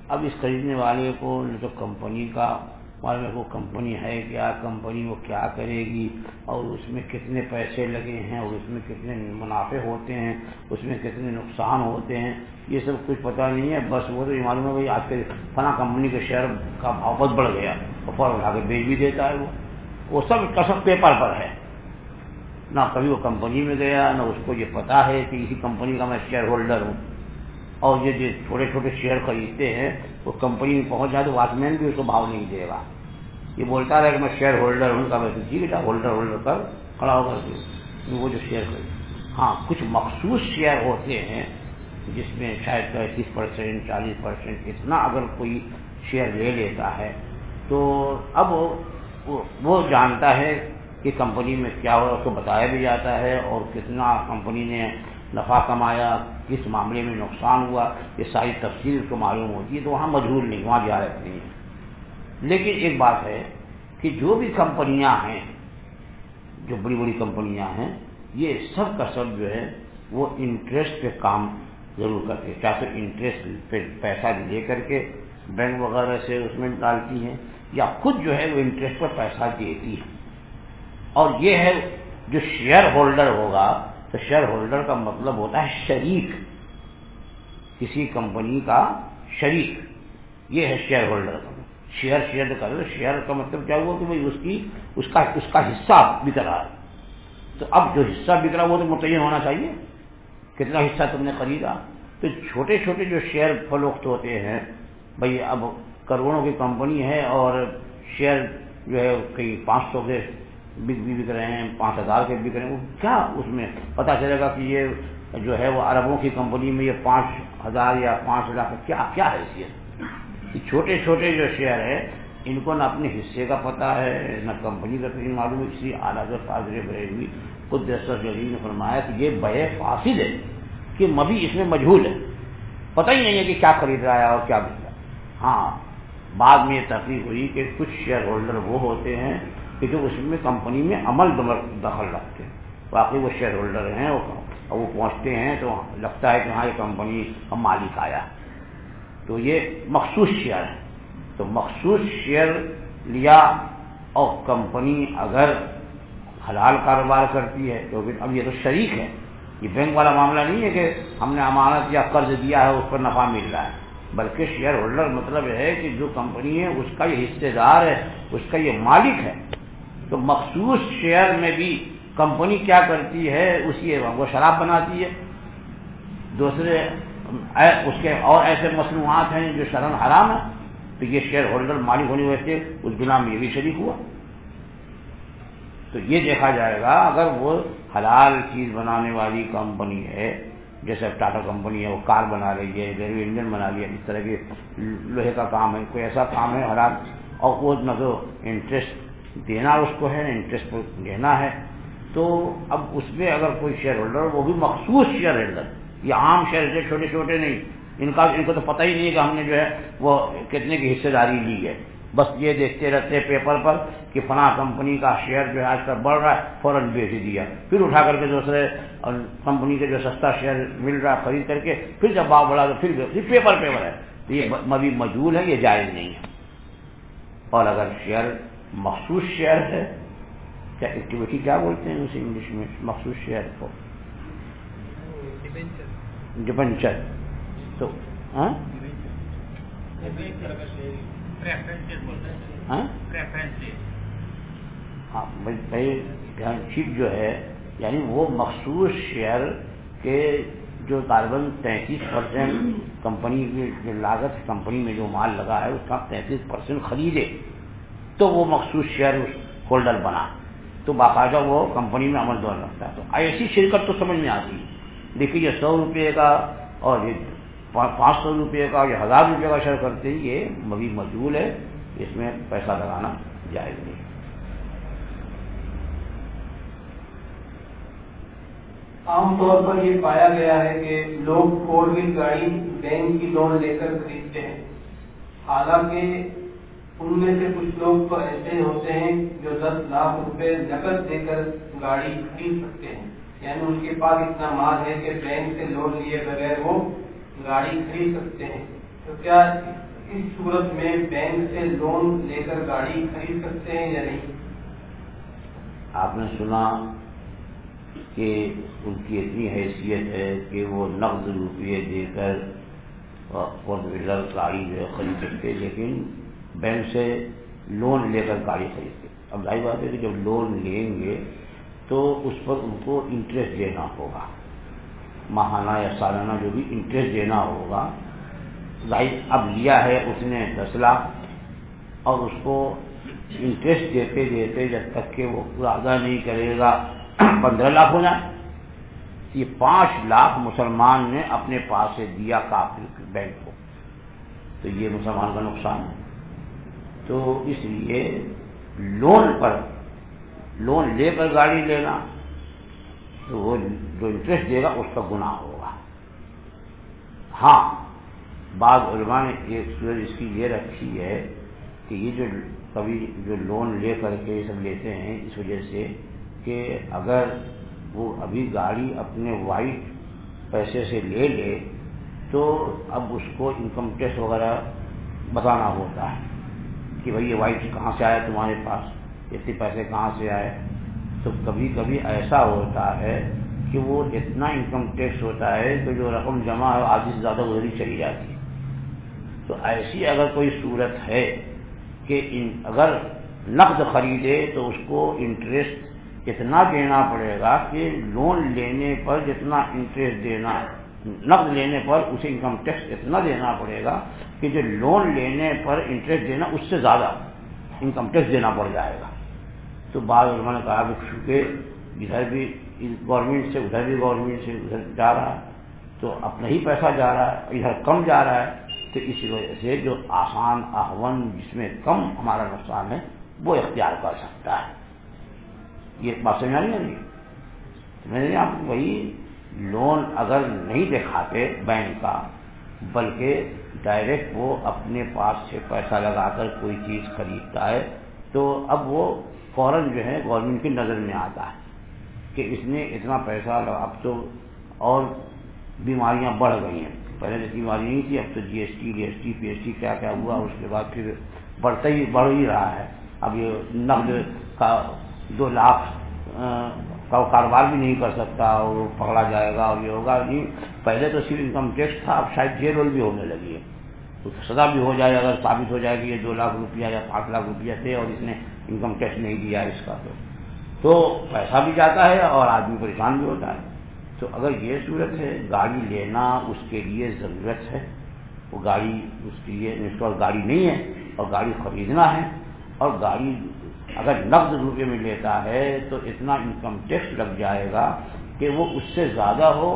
اب اس خریدنے والے کو نہ تو کمپنی کا معلوم ہے وہ کمپنی ہے، کیا کمپنی وہ کیا کرے گی؟ اور اس میں کتنے پیسے لگے ہیں، اور اس میں کتنے منافع ہوتے ہیں، اس میں کتنے نقصان ہوتے ہیں؟ یہ سب کچھ پتہ نہیں ہے۔ بس وہ تو یہ معلوم ہے بھائی، آج کے فلاں کمپنی کے شیئر کا بھاؤ بہت بڑھ گیا اور فوراً اٹھا کے بیچ بھی دیتا ہے وہ۔ وہ سب کسم پیپر پر ہے۔ نہ کبھی وہ کمپنی میں گیا، نہ اس کو یہ پتا ہے کہ اسی کمپنی کا میں شیئر ہولڈر ہوں۔ اور یہ جو چھوٹے چھوٹے شیئر خریدتے ہیں وہ کمپنی میں پہنچ جائے تو واچ مین بھی اس کو بھاؤ نہیں دے گا۔ یہ بولتا رہے کہ میں شیئر ہولڈر ہوں کا میں جی بیٹا ہولڈر ہولڈر کر کھڑا ہو کر وہ جو شیئر خرید ہاں کچھ مخصوص شیئر ہوتے ہیں جس میں شاید پینتیس پرسینٹ چالیس پرسینٹ اتنا اگر کوئی شیئر لے لیتا ہے تو اب وہ جانتا ہے کہ کمپنی میں کیا ہوا اس کو بتایا بھی جاتا ہے اور کتنا کمپنی نے نفع کمایا کس معاملے میں نقصان ہوا، یہ ساری تفصیل اس کو معلوم ہوتی ہے، تو وہاں مجبور نہیں، وہاں جہارت نہیں۔ ہے لیکن ایک بات ہے کہ جو بھی کمپنیاں ہیں، جو بڑی بڑی کمپنیاں ہیں، یہ سب کا سب جو ہے، وہ انٹرسٹ پہ کام ضرور کرتے چاہے تو انٹرسٹ پہ پیسہ لے کر کے بینک وغیرہ سے اس میں ڈالتی ہیں، یا خود جو ہے وہ انٹرسٹ پر پیسہ دیتی ہے اور یہ ہے جو شیئر ہولڈر ہوگا تو شیئر ہولڈر کا مطلب ہوتا ہے شریک. کسی کمپنی کا شریک. یہ ہے شیئر ہولڈر کا مطلب. شیئر شیئر کر شیئر کا مطلب کیا ہوا کہ بھائی اس کی، اس کا اس کا حصہ بک رہا ہے. تو اب جو حصہ بک رہا وہ تو متعین ہونا چاہیے. کتنا حصہ تم نے خریدا؟ تو چھوٹے چھوٹے جو شیئر فروخت ہوتے ہیں، بھائی اب کروڑوں کی کمپنی ہے اور شیئر جو ہے کئی پانچ سو کے بک بھی بک رہے ہیں، پانچ ہزار کے بک رہے ہیں۔ کیا اس میں پتا چلے گا کہ یہ جو ہے وہ عربوں کی کمپنی میں یہ پانچ ہزار یا پانچ لاکھ کیا کیا حیثیت؟ چھوٹے چھوٹے جو شیئر ہے ان کو نہ اپنے حصے کا پتا ہے، نہ کمپنی کا کہیں معلوم ہے۔ اسی اعلیٰ فاضر بریلوی خود دستر جلیل نے فرمایا کہ یہ بے فاصل ہے کہ مبھی اس میں مجہول ہے۔ پتہ ہی نہیں ہے کہ کیا خرید رہا ہے اور کیا بک رہا ہے۔ ہاں بعد میں یہ تحقیق ہوئی کہ کچھ شیئر ہولڈر وہ ہوتے ہیں کہ جو اس میں کمپنی میں عمل دخل رکھتے ہیں۔ باقی وہ شیئر ہولڈر ہیں اور وہ پہنچتے ہیں تو لگتا ہے کہ ہاں یہ کمپنی کا مالک آیا۔ تو یہ مخصوص شیئر ہے۔ تو مخصوص شیئر لیا اور کمپنی اگر حلال کاروبار کرتی ہے تو اب یہ تو شریک ہے۔ یہ بینک والا معاملہ نہیں ہے کہ ہم نے امانت یا قرض دیا ہے، اس پر نفع مل رہا ہے۔ بلکہ شیئر ہولڈر مطلب ہے کہ جو کمپنی ہے، اس کا یہ حصے دار ہے، اس کا یہ مالک ہے۔ تو مخصوص شیئر میں بھی کمپنی کیا کرتی ہے، اسی وہ شراب بناتی ہے۔ دوسرے، اس کے اور ایسے مصنوعات ہیں جو شرم حرام ہے تو یہ شیئر ہولڈر مالک ہونے وجہ سے اس بنا میں یہ بھی شریک ہوا۔ تو یہ دیکھا جائے گا، اگر وہ حلال چیز بنانے والی کمپنی ہے، جیسے ٹاٹا کمپنی ہے، وہ کار بنا رہی ہے، ریلوے انجن بنا رہی ہے اس طرح کے لوہے کا کام ہے، کوئی ایسا کام ہے حلال اور وہ نہ تو انٹرسٹ دینا اس کو ہے انٹرسٹ لینا ہے، تو اب اس میں اگر کوئی شیئر ہولڈر وہ بھی مخصوص شیئر ہولڈر یہ عام شیئر ہولڈر چھوٹے چھوٹے نہیں، ان کا، ان کو تو پتہ ہی نہیں ہے کہ ہم نے جو ہے وہ کتنے کی حصے داری لی ہے۔ بس یہ دیکھتے رہتے پیپر پر کہ فلاں کمپنی کا شیئر جو ہے آج کل بڑھ رہا ہے، فوراً بیچ دیا۔ پھر اٹھا کر کے دوسرے کمپنی کے جو سستا شیئر مل رہا ہے خرید کر کے، پھر جب باغ بڑھا تو پھر پیپر پیپر ہے۔ تو یہ مبی مجبور ہے، یہ جائز نہیں ہے۔ اور اگر شیئر مخصوص شیئر ہے؟ کیا ایکٹیویٹی کیا بولتے ہیں اسے انگلش میں؟ مخصوص شیئر کو۔ ڈپنچر تو ہاں؟ ہاں؟ شپ جو ہے یعنی وہ مخصوص شیئر کے جو کاربن تینتیس پرسینٹ کمپنی کی جو لاگت کمپنی میں جو مال لگا ہے اس کا تینتیس پرسینٹ خریدے تو وہ مخصوص شیئر ہولڈر بنا۔ تو باقاعدہ وہ کمپنی میں عمل دور رکھتا۔ ہے تو ایسی شرکت تو سمجھ میں آتی۔ ہے دیکھیے، یہ سو روپئے کا اور یہ پانچ سو روپئے کا یا ہزار روپئے کا شیئر کرتے ہی یہ مبی مجبور ہے۔ اس میں پیسہ لگانا جائز نہیں۔ عام طور پر یہ پایا گیا ہے کہ لوگ فور ویل گاڑی بینک کی لون لے کر خریدتے ہیں۔ حالانکہ ان میں سے کچھ لوگ تو ایسے ہوتے ہیں جو دس لاکھ روپے نقد دے کر گاڑی خرید سکتے ہیں۔ یعنی ان کے پاس اتنا مال ہے کہ بینک سے لون لیے بغیر وہ گاڑی خرید سکتے ہیں۔ تو کیا اس صورت میں بینک سے لون لے کر گاڑی خرید سکتے ہیں یا نہیں؟ آپ نے سنا کہ ان کی اتنی حیثیت ہے کہ وہ نقد روپیے دے کر فور ویلر گاڑی جو ہے، خرید سکتے لیکن بینک سے لون لے کر گاڑی خریدتے اب ظاہر بات ہے کہ جب لون لیں گے تو اس پر ان کو انٹرسٹ دینا ہوگا۔ ماہانہ یا سالانہ جو بھی انٹرسٹ دینا ہوگا۔ ظاہر اب لیا ہے اس نے دس لاکھ اور اس کو انٹرسٹ دیتے دیتے جب تک کہ وہ پورا ادا نہیں کرے گا، پندرہ لاکھ ہو جائے۔ یہ پانچ لاکھ مسلمان نے اپنے پاس سے دیا کافی بینک کو۔ تو یہ مسلمان کا نقصان ہے۔ تو اس لیے لون پر، لون لے کر گاڑی لینا، تو وہ جو انٹرسٹ دے گا اس کا گناہ ہوگا۔ ہاں بعض علماء نے ایک صورت اس کی یہ رکھی ہے کہ یہ جو کبھی جو لون لے کر کے یہ سب لیتے ہیں، اس وجہ سے کہ اگر وہ ابھی گاڑی اپنے وائٹ پیسے سے لے لے، تو اب اس کو انکم ٹیکس وغیرہ بتانا ہوتا ہے۔ کہ بھائی یہ وائٹ کہاں سے آیا تمہارے پاس؟ اتنے پیسے کہاں سے آئے؟ تو کبھی کبھی ایسا ہوتا ہے کہ وہ اتنا انکم ٹیکس ہوتا ہے کہ جو رقم جمع ہے آدھی سے زیادہ گزری چلی جاتی ہے۔ تو ایسی اگر کوئی صورت ہے کہ اگر نقد خریدے تو اس کو انٹرسٹ اتنا دینا پڑے گا کہ لون لینے پر جتنا انٹرسٹ دینا نقد لینے پر اسے انکم ٹیکس اتنا دینا پڑے گا کہ جو لون لینے پر انٹرسٹ دینا اس سے زیادہ انکم ٹیکس دینا پڑ جائے گا۔ تو بعض علماء نے کہا کہ چونکہ ادھر بھی گورنمنٹ سے ادھر بھی گورنمنٹ سے ادھر جا رہا ہے، تو اپنا ہی پیسہ جا رہا ہے، ادھر کم جا رہا ہے، تو اس وجہ سے جو آسان احون جس میں کم ہمارا نقصان ہے، وہ اختیار کر سکتا ہے۔ یہ بات سمجھا نہیں جی؟ میں نے آپ وہی لون اگر نہیں دکھاتے بینک کا بلکہ ڈائریکٹ وہ اپنے پاس سے پیسہ لگا کر کوئی چیز خریدتا ہے، تو اب وہ فوراً جو ہے گورنمنٹ کی نظر میں آتا ہے کہ اس نے اتنا پیسہ اب تو اور بیماریاں بڑھ گئی ہیں۔ پہلے تو بیماری نہیں تھی، اب تو G S T D S T P S T کیا کیا ہوا، اس کے بعد پھر بڑھتا ہی بڑھ ہی رہا ہے۔ اب یہ نقد کا دو لاکھ کا وہ کاروبار بھی نہیں کر سکتا وہ پکڑا جائے گا اور یہ ہوگا۔ نہیں پہلے تو صرف انکم ٹیکس تھا، اب شاید جیل رول بھی ہونے لگی ہے۔ تو سزا بھی ہو جائے، اگر ثابت ہو جائے کہ یہ دو لاکھ روپیہ یا پانچ لاکھ روپیہ تھے اور اس نے انکم ٹیکس نہیں دیا اس کا تو۔ تو پیسہ بھی جاتا ہے اور آدمی پریشان بھی ہوتا ہے۔ تو اگر یہ صورت ہے، گاڑی لینا اس کے لیے ضرورت ہے۔ وہ گاڑی اس کے لیے انسٹال گاڑی نہیں ہے اور گاڑی خریدنا ہے اور گاڑی اگر نقد روپے میں لیتا ہے تو اتنا انکم ٹیکس لگ جائے گا کہ وہ اس سے زیادہ ہو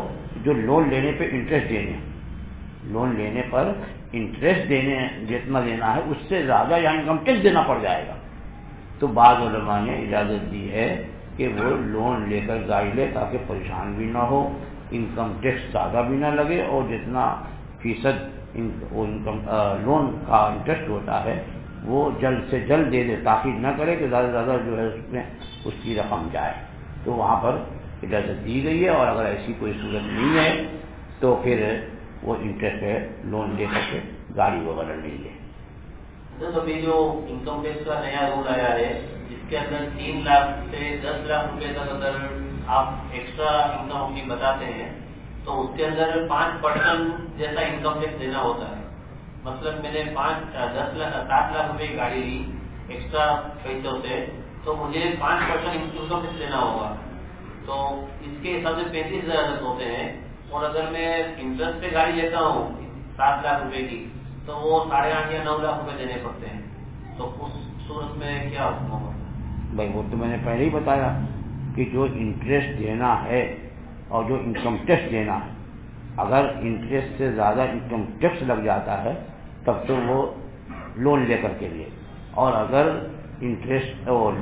جو لون لینے پہ انٹرسٹ دینے لون لینے پر انٹرسٹ دینے جتنا دینا ہے اس سے زیادہ یا انکم ٹیکس دینا پڑ جائے گا۔ تو بعض علماء نے اجازت دی ہے کہ وہ لون لے کر گاڑی لے تاکہ پریشان بھی نہ ہو انکم ٹیکس زیادہ بھی نہ لگے اور جتنا فیصد انکم لون کا انٹرسٹ ہوتا ہے وہ جلد سے جلد دے دے، تاخیر نہ کرے کہ زیادہ سے زیادہ جو ہے اس میں اس کی رقم جائے۔ تو وہاں پر اجازت دی گئی ہے اور اگر ایسی کوئی صورت نہیں ہے تو پھر وہ انٹرسٹ ہے لون لے کر کے گاڑی وغیرہ لیں گے۔ ابھی جو انکم ٹیکس کا نیا رول آیا ہے، جس کے اندر تین لاکھ سے دس لاکھ روپے تک اگر آپ ایکسٹرا انکم اپنی بتاتے ہیں، تو اس کے اندر پانچ پرسینٹ جیسا انکم ٹیکس دینا ہوتا ہے۔ مطلب میں نے پانچ، دس لاکھ، سات لاکھ روپے کی گاڑی لی ایکسٹرا پیسوں سے تو مجھے پانچ پرسینٹ انکم ٹیکس دینا ہوگا۔ تو اس کے حساب سے پینتیس ہزار ہوتے ہیں۔ اور اگر میں انٹرسٹ پہ گاڑی لیتا ہوں، سات لاکھ روپے کی، تو وہ ساڑھے آٹھ یا نو لاکھ روپے دینے پڑتے ہیں۔ تو اس صورت میں کیا حکم ہوگا؟ بھائی، وہ تو میں نے پہلے ہی بتایا کہ جو انٹرسٹ دینا ہے اور جو انکم ٹیکس دینا ہے، اگر انٹرسٹ سے زیادہ انکم ٹیکس لگ جاتا ہے تب تو وہ لون لے کر کے لیے۔ اور اگر انٹرسٹ اور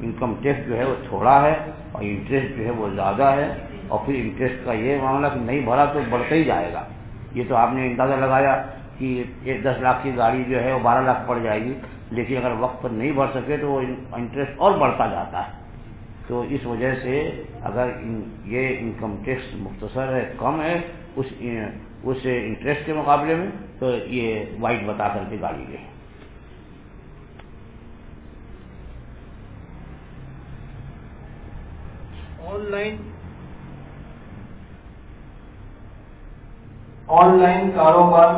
انکم ٹیکس جو ہے وہ تھوڑا ہے اور انٹرسٹ جو ہے وہ زیادہ ہے اور پھر انٹرسٹ کا یہ معاملہ کہ نہیں بھرا تو بڑھتا ہی جائے گا۔ یہ تو آپ نے اندازہ لگایا کہ ایک دس لاکھ کی گاڑی جو ہے وہ بارہ لاکھ پڑ جائے گی، لیکن اگر وقت پر نہیں بڑھ سکے تو وہ انٹرسٹ اور بڑھتا جاتا ہے۔ تو اس وجہ سے اگر یہ انکم ٹیکس مختصر ہے، کم ہے، اس اس انٹرسٹ کے مقابلے میں تو یہ وائٹ بتا کر کے گاڑی لے آن لائن آن لائن کاروبار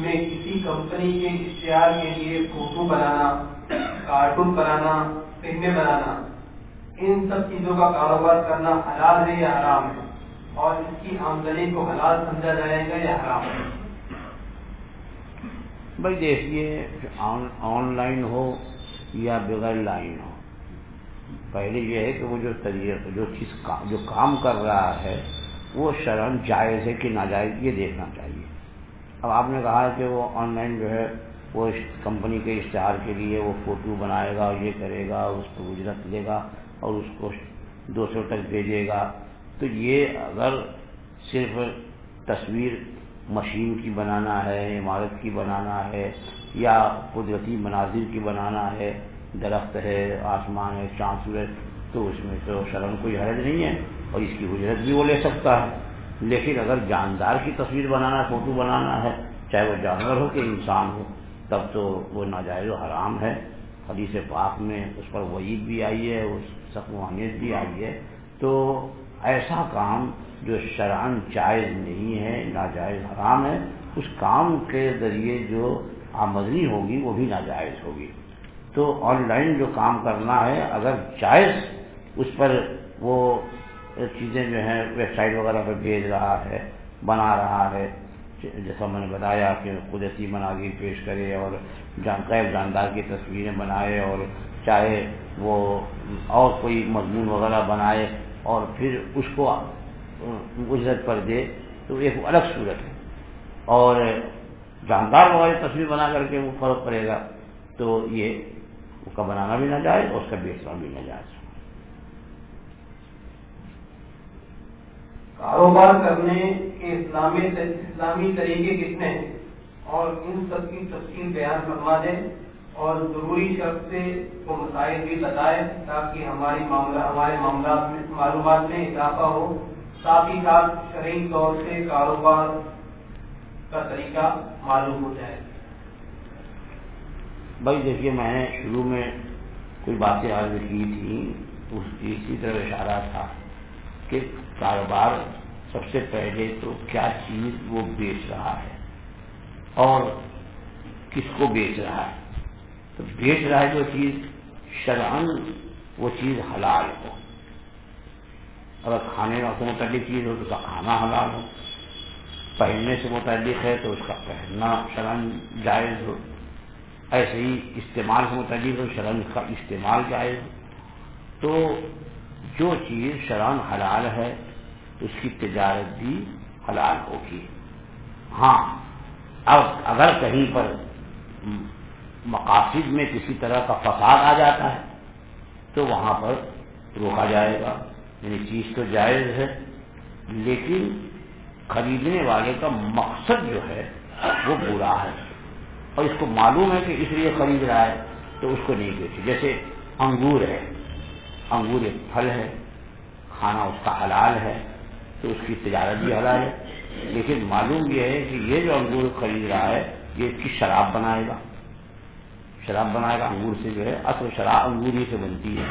میں کسی کمپنی کے اشتہار کے لیے فوٹو بنانا کارٹون بنانا فلمیں بنانا، ان سب چیزوں کا کاروبار کرنا حلال ہے یا حرام ہے؟ اور اس کی آمدنی کو حلال سمجھا جائے گا یا حرام ہے؟ بھائی دیکھیے، آن لائن ہو یا بغیر لائن ہو، پہلے یہ ہے کہ وہ جو طریقہ، جو چیز جو کام کر رہا ہے، وہ شرم جائز ہے کہ ناجائز، یہ دیکھنا چاہیے۔ اب آپ نے کہا کہ وہ آن لائن جو ہے، وہ کمپنی کے اشتہار کے لیے وہ فوٹو بنائے گا، یہ کرے گا، اس کو اجرت لے گا اور اس کو دو سو تک بھیجے گا۔ تو یہ اگر صرف تصویر مشین کی بنانا ہے، عمارت کی بنانا ہے، یا قدرتی مناظر کی بنانا ہے، درخت ہے، آسمان ہے، چاند، سورج، تو اس میں تو شرم کوئی حرج نہیں ہے اور اس کی اجرت بھی وہ لے سکتا ہے۔ لیکن اگر جاندار کی تصویر بنانا، فوٹو بنانا ہے، چاہے وہ جانور ہو کہ انسان ہو، تب تو وہ ناجائز و حرام ہے۔ حدیث پاک میں اس پر وعید بھی آئی ہے، اس سخوانیت بھی آئی ہے۔ تو ایسا کام جو شران جائز نہیں ہے، ناجائز حرام ہے، اس کام کے ذریعے جو آمدنی ہوگی وہ بھی ناجائز ہوگی۔ تو آن لائن جو کام کرنا ہے، اگر جائز اس پر وہ چیزیں جو ہیں، ویب سائٹ وغیرہ پہ بھیج رہا ہے، بنا رہا ہے، جیسا میں نے بتایا کہ قدرتی مناظر پیش کرے اور جان غیر جاندار کی تصویریں بنائے اور چاہے وہ اور کوئی مضمون وغیرہ بنائے اور پھر اس کو اجرت پر دے تو ایک الگ صورت ہے۔ اور جاندار وغیرہ تصویر بنا کر کے وہ فرق پڑے گا تو یہ اس کا بنانا بھی نہ جائے اور اس کا بیچنا بھی نہ جائے کاروبار کرنے کے اسلامی اسلامی طریقے کتنے ہیں؟ اور ان سب کی تفصیل بیان فرما دیں۔ اور ضروری شخص سے کو مسائل بھی بتائے تاکہ ہماری معاملہ ہمارے معاملات میں معلومات میں اضافہ ہو۔ ساتھ ہی ساتھ شرعی طور سے کاروبار کا طریقہ معلوم ہو جائے۔ بھائی دیکھیے، میں نے شروع میں کوئی باتیں عرض کی تھی اسی طرح اشارہ تھا کہ کاروبار سب سے پہلے تو کیا چیز وہ بیچ رہا ہے اور کس کو بیچ رہا ہے۔ تو بیچ رہا ہے جو چیز شرعن وہ چیز حلال ہو۔ اگر کھانے سے متعلق چیز ہو تو اس کا کھانا حلال ہو۔ پہننے سے متعلق ہے تو اس کا پہننا شرن جائز ہو۔ ایسے ہی استعمال سے متعلق ہو شرن کا استعمال جائز ہو۔ تو جو چیز شرن حلال ہے، اس کی تجارت بھی حلال ہوگی۔ ہاں اب اگر کہیں پر مقاصد میں کسی طرح کا فساد آ جاتا ہے، تو وہاں پر روکا جائے گا۔ یعنی چیز تو جائز ہے، لیکن خریدنے والے کا مقصد جو ہے، وہ برا ہے۔ اور اس کو معلوم ہے کہ اس لیے خرید رہا ہے، تو اس کو نہیں بیچے۔ جیسے انگور ہے، انگور ایک پھل ہے، کھانا اس کا حلال ہے، تو اس کی تجارت بھی حلال ہے۔ لیکن معلوم یہ ہے کہ یہ جو انگور خرید رہا ہے، یہ اس کی شراب بنائے گا۔ شراب بنائے گا، انگور سے جو ہے، اصل شراب انگور ہی سے بنتی ہے۔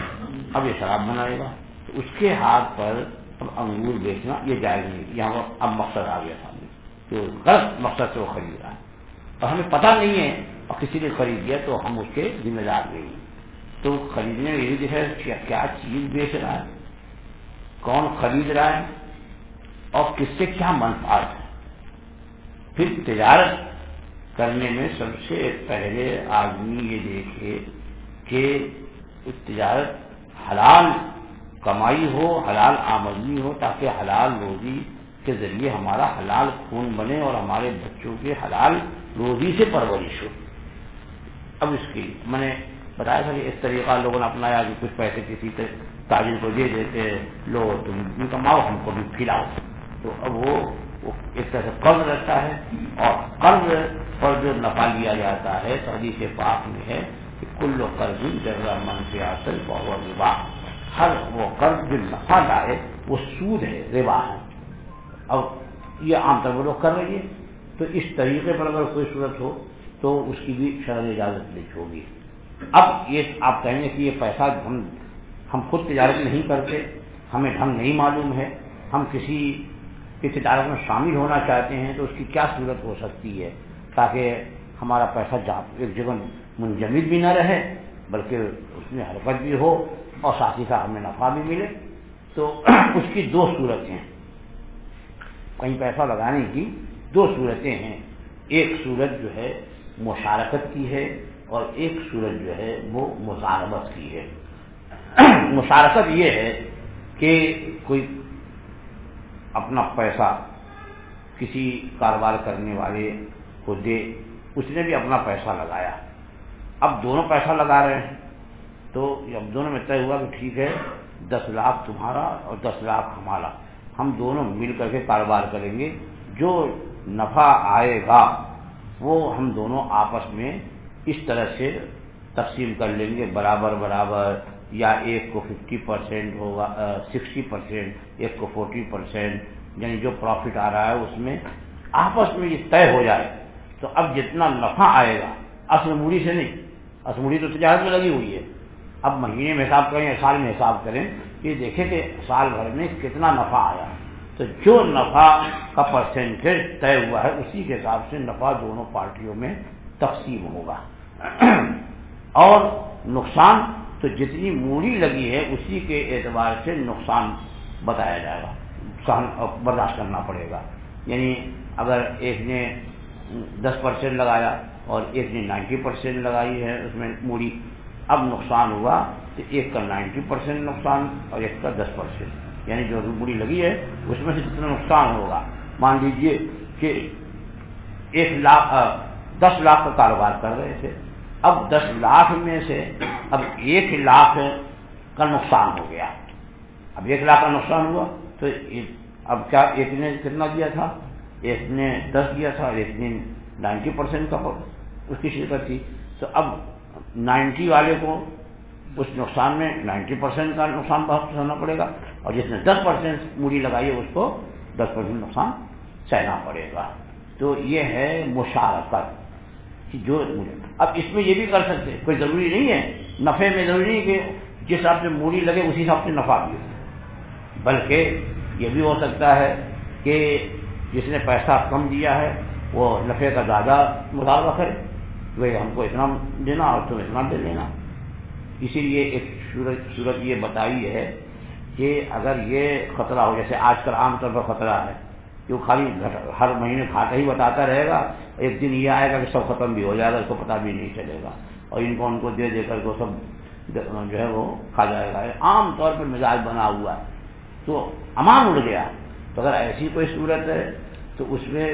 اب یہ شراب بنائے گا۔ تو اس کے ہاتھ پر اب انگور بیچنا یہ جائز نہیں یہاں پر اب مقصد آ گیا تھا۔ جو غلط مقصد سے وہ خرید رہا ہے۔ اور ہمیں پتہ نہیں ہے اور کسی نے خرید لیا تو ہم اس کے ذمہ دار نہیں تو خریدنے میں یہی ہے کیا چیز بیچ رہا ہے، کون خرید رہا ہے اور کس سے کیا منفاط ہے۔ پھر تجارت کرنے میں سب سے پہلے آدمی یہ دیکھے کہ تجارت حلال کمائی ہو، حلال آمدنی ہو، تاکہ حلال روزی کے ذریعے ہمارا حلال خون بنے اور ہمارے بچوں کے حلال روزی سے پرورش ہو۔ اب اس کی میں نے بتایا تھا کہ اس طریقہ لوگوں نے اپنایا کہ کچھ پیسے کسی تاجر کو دے دیتے، لو تم کماؤ ہم کو بھی کھلاؤ تو اب وہ ایک طرح سے قرض رہتا ہے اور قرض پر جو نفع لیا جاتا ہے سعودی سے پاک میں ہے کہ کل قرض جگہ من سے آسل بہت ہر وہ قرض جو نفع لائے، وہ سود ہے روا ہے۔ اب یہ عام طور پر لوگ کر رہی ہے تو اس طریقے پر اگر کوئی صورت ہو، تو اس کی بھی شرح اجازت نہیں ہوگی۔ اب یہ آپ کہیں گے کہ یہ پیسہ ہم ہم خود تجارت نہیں کرتے، ہمیں ڈھنگ نہیں معلوم ہے۔ ہم کسی کی تجارت میں شامل ہونا چاہتے ہیں تو اس کی کیا صورت ہو سکتی ہے تاکہ ہمارا پیسہ ایک جگہ منجمد بھی نہ رہے، بلکہ اس میں حرکت بھی ہو اور ساتھ ہی ساتھ ہمیں نفع بھی ملے۔ تو اس کی دو صورتیں ہیں۔ کہیں پیسہ لگانے کی دو صورتیں ہیں۔ ایک صورت جو ہے مشارکت کی ہے اور ایک صورت جو ہے وہ مزاربت کی ہے۔ مشارکت یہ ہے کہ کوئی اپنا پیسہ کسی کاروبار کرنے والے کو دے، اس نے بھی اپنا پیسہ لگایا۔ اب دونوں پیسہ لگا رہے ہیں۔ تو اب دونوں میں طے ہوا کہ ٹھیک ہے، دس لاکھ تمہارا اور دس لاکھ ہمارا۔ ہم دونوں مل کر کے کاروبار کریں گے۔ جو نفع آئے گا، وہ ہم دونوں آپس میں اس طرح سے تقسیم کر لیں گے۔ برابر برابر۔ یا ایک کو ففٹی پرسینٹ ہوگا سکسٹی پرسینٹ ایک کو فورٹی پرسینٹ یعنی جو پروفٹ آ رہا ہے اس میں آپس میں یہ طے ہو جائے۔ تو اب جتنا نفع آئے گا، اصل موڑی سے نہیں، اصل موڑی تو تجارت میں لگی ہوئی ہے۔ اب مہینے میں حساب کریں یا سال میں حساب کریں، یہ دیکھیں کہ سال بھر میں کتنا نفع آیا۔ تو جو نفع کا پرسنٹیج طے ہوا ہے، اسی کے حساب سے نفع دونوں پارٹیوں میں تقسیم ہوگا۔ اور نقصان تو جتنی موڑی لگی ہے اسی کے اعتبار سے نقصان بتایا جائے گا، نقصان برداشت کرنا پڑے گا۔ یعنی اگر ایک نے دس پرسینٹ لگایا اور ایک نے نائنٹی پرسینٹ لگائی ہے اس میں موڑی، اب نقصان ہوا تو ایک کا نائنٹی پرسینٹ نقصان اور ایک کا دس پرسینٹ یعنی جو روبڑی لگی ہے اس میں سے جتنا نقصان ہوگا۔ مان لیجیے کہ ایک لاکھ دس لاکھ کا کاروبار کر رہے تھے۔ اب دس لاکھ میں سے اب ایک لاکھ کا نقصان ہو گیا۔ اب ایک لاکھ کا نقصان ہوا تو اب کیا ایک نے کتنا دیا تھا؟ ایک نے دس دیا تھا، ایک نے نائنٹی پرسینٹ کا اس کی شرکت تھی تو اب نائنٹی والے کو اس نقصان میں نائنٹی پرسینٹ کا نقصان بہت سہنا پڑے گا اور جس نے دس پرسینٹ موڑی لگائی ہے، اس کو دس پرسینٹ نقصان سہنا پڑے گا۔ تو یہ ہے مشارکت۔ جو اب اس میں یہ بھی کر سکتے کوئی ضروری نہیں ہے۔ نفے میں ضروری نہیں کہ جس حساب سے موڑی لگے، اسی حساب سے نفع بھی ہو بلکہ یہ بھی ہو سکتا ہے کہ جس نے پیسہ کم دیا ہے، وہ نفے کا زیادہ مطالبہ کرے۔ بھائی ہم کو اتنا دینا اور تم اتنا دے دینا اسی لیے ایک صورت یہ بتائی ہے کہ اگر یہ خطرہ ہو، جیسے آج کل عام طور پر خطرہ ہے کہ خالی ہر مہینے کھاتا ہی بتاتا رہے گا، ایک دن یہ آئے گا کہ سب ختم بھی ہو جائے گا، اس کو پتہ بھی نہیں چلے گا۔ اور ان کو ان کو دے دے کر وہ سب جو ہے وہ کھا جائے گا۔ عام طور پر مزاج بنا ہوا ہے۔ تو امان اڑ گیا۔ تو اگر ایسی کوئی صورت ہے تو اس میں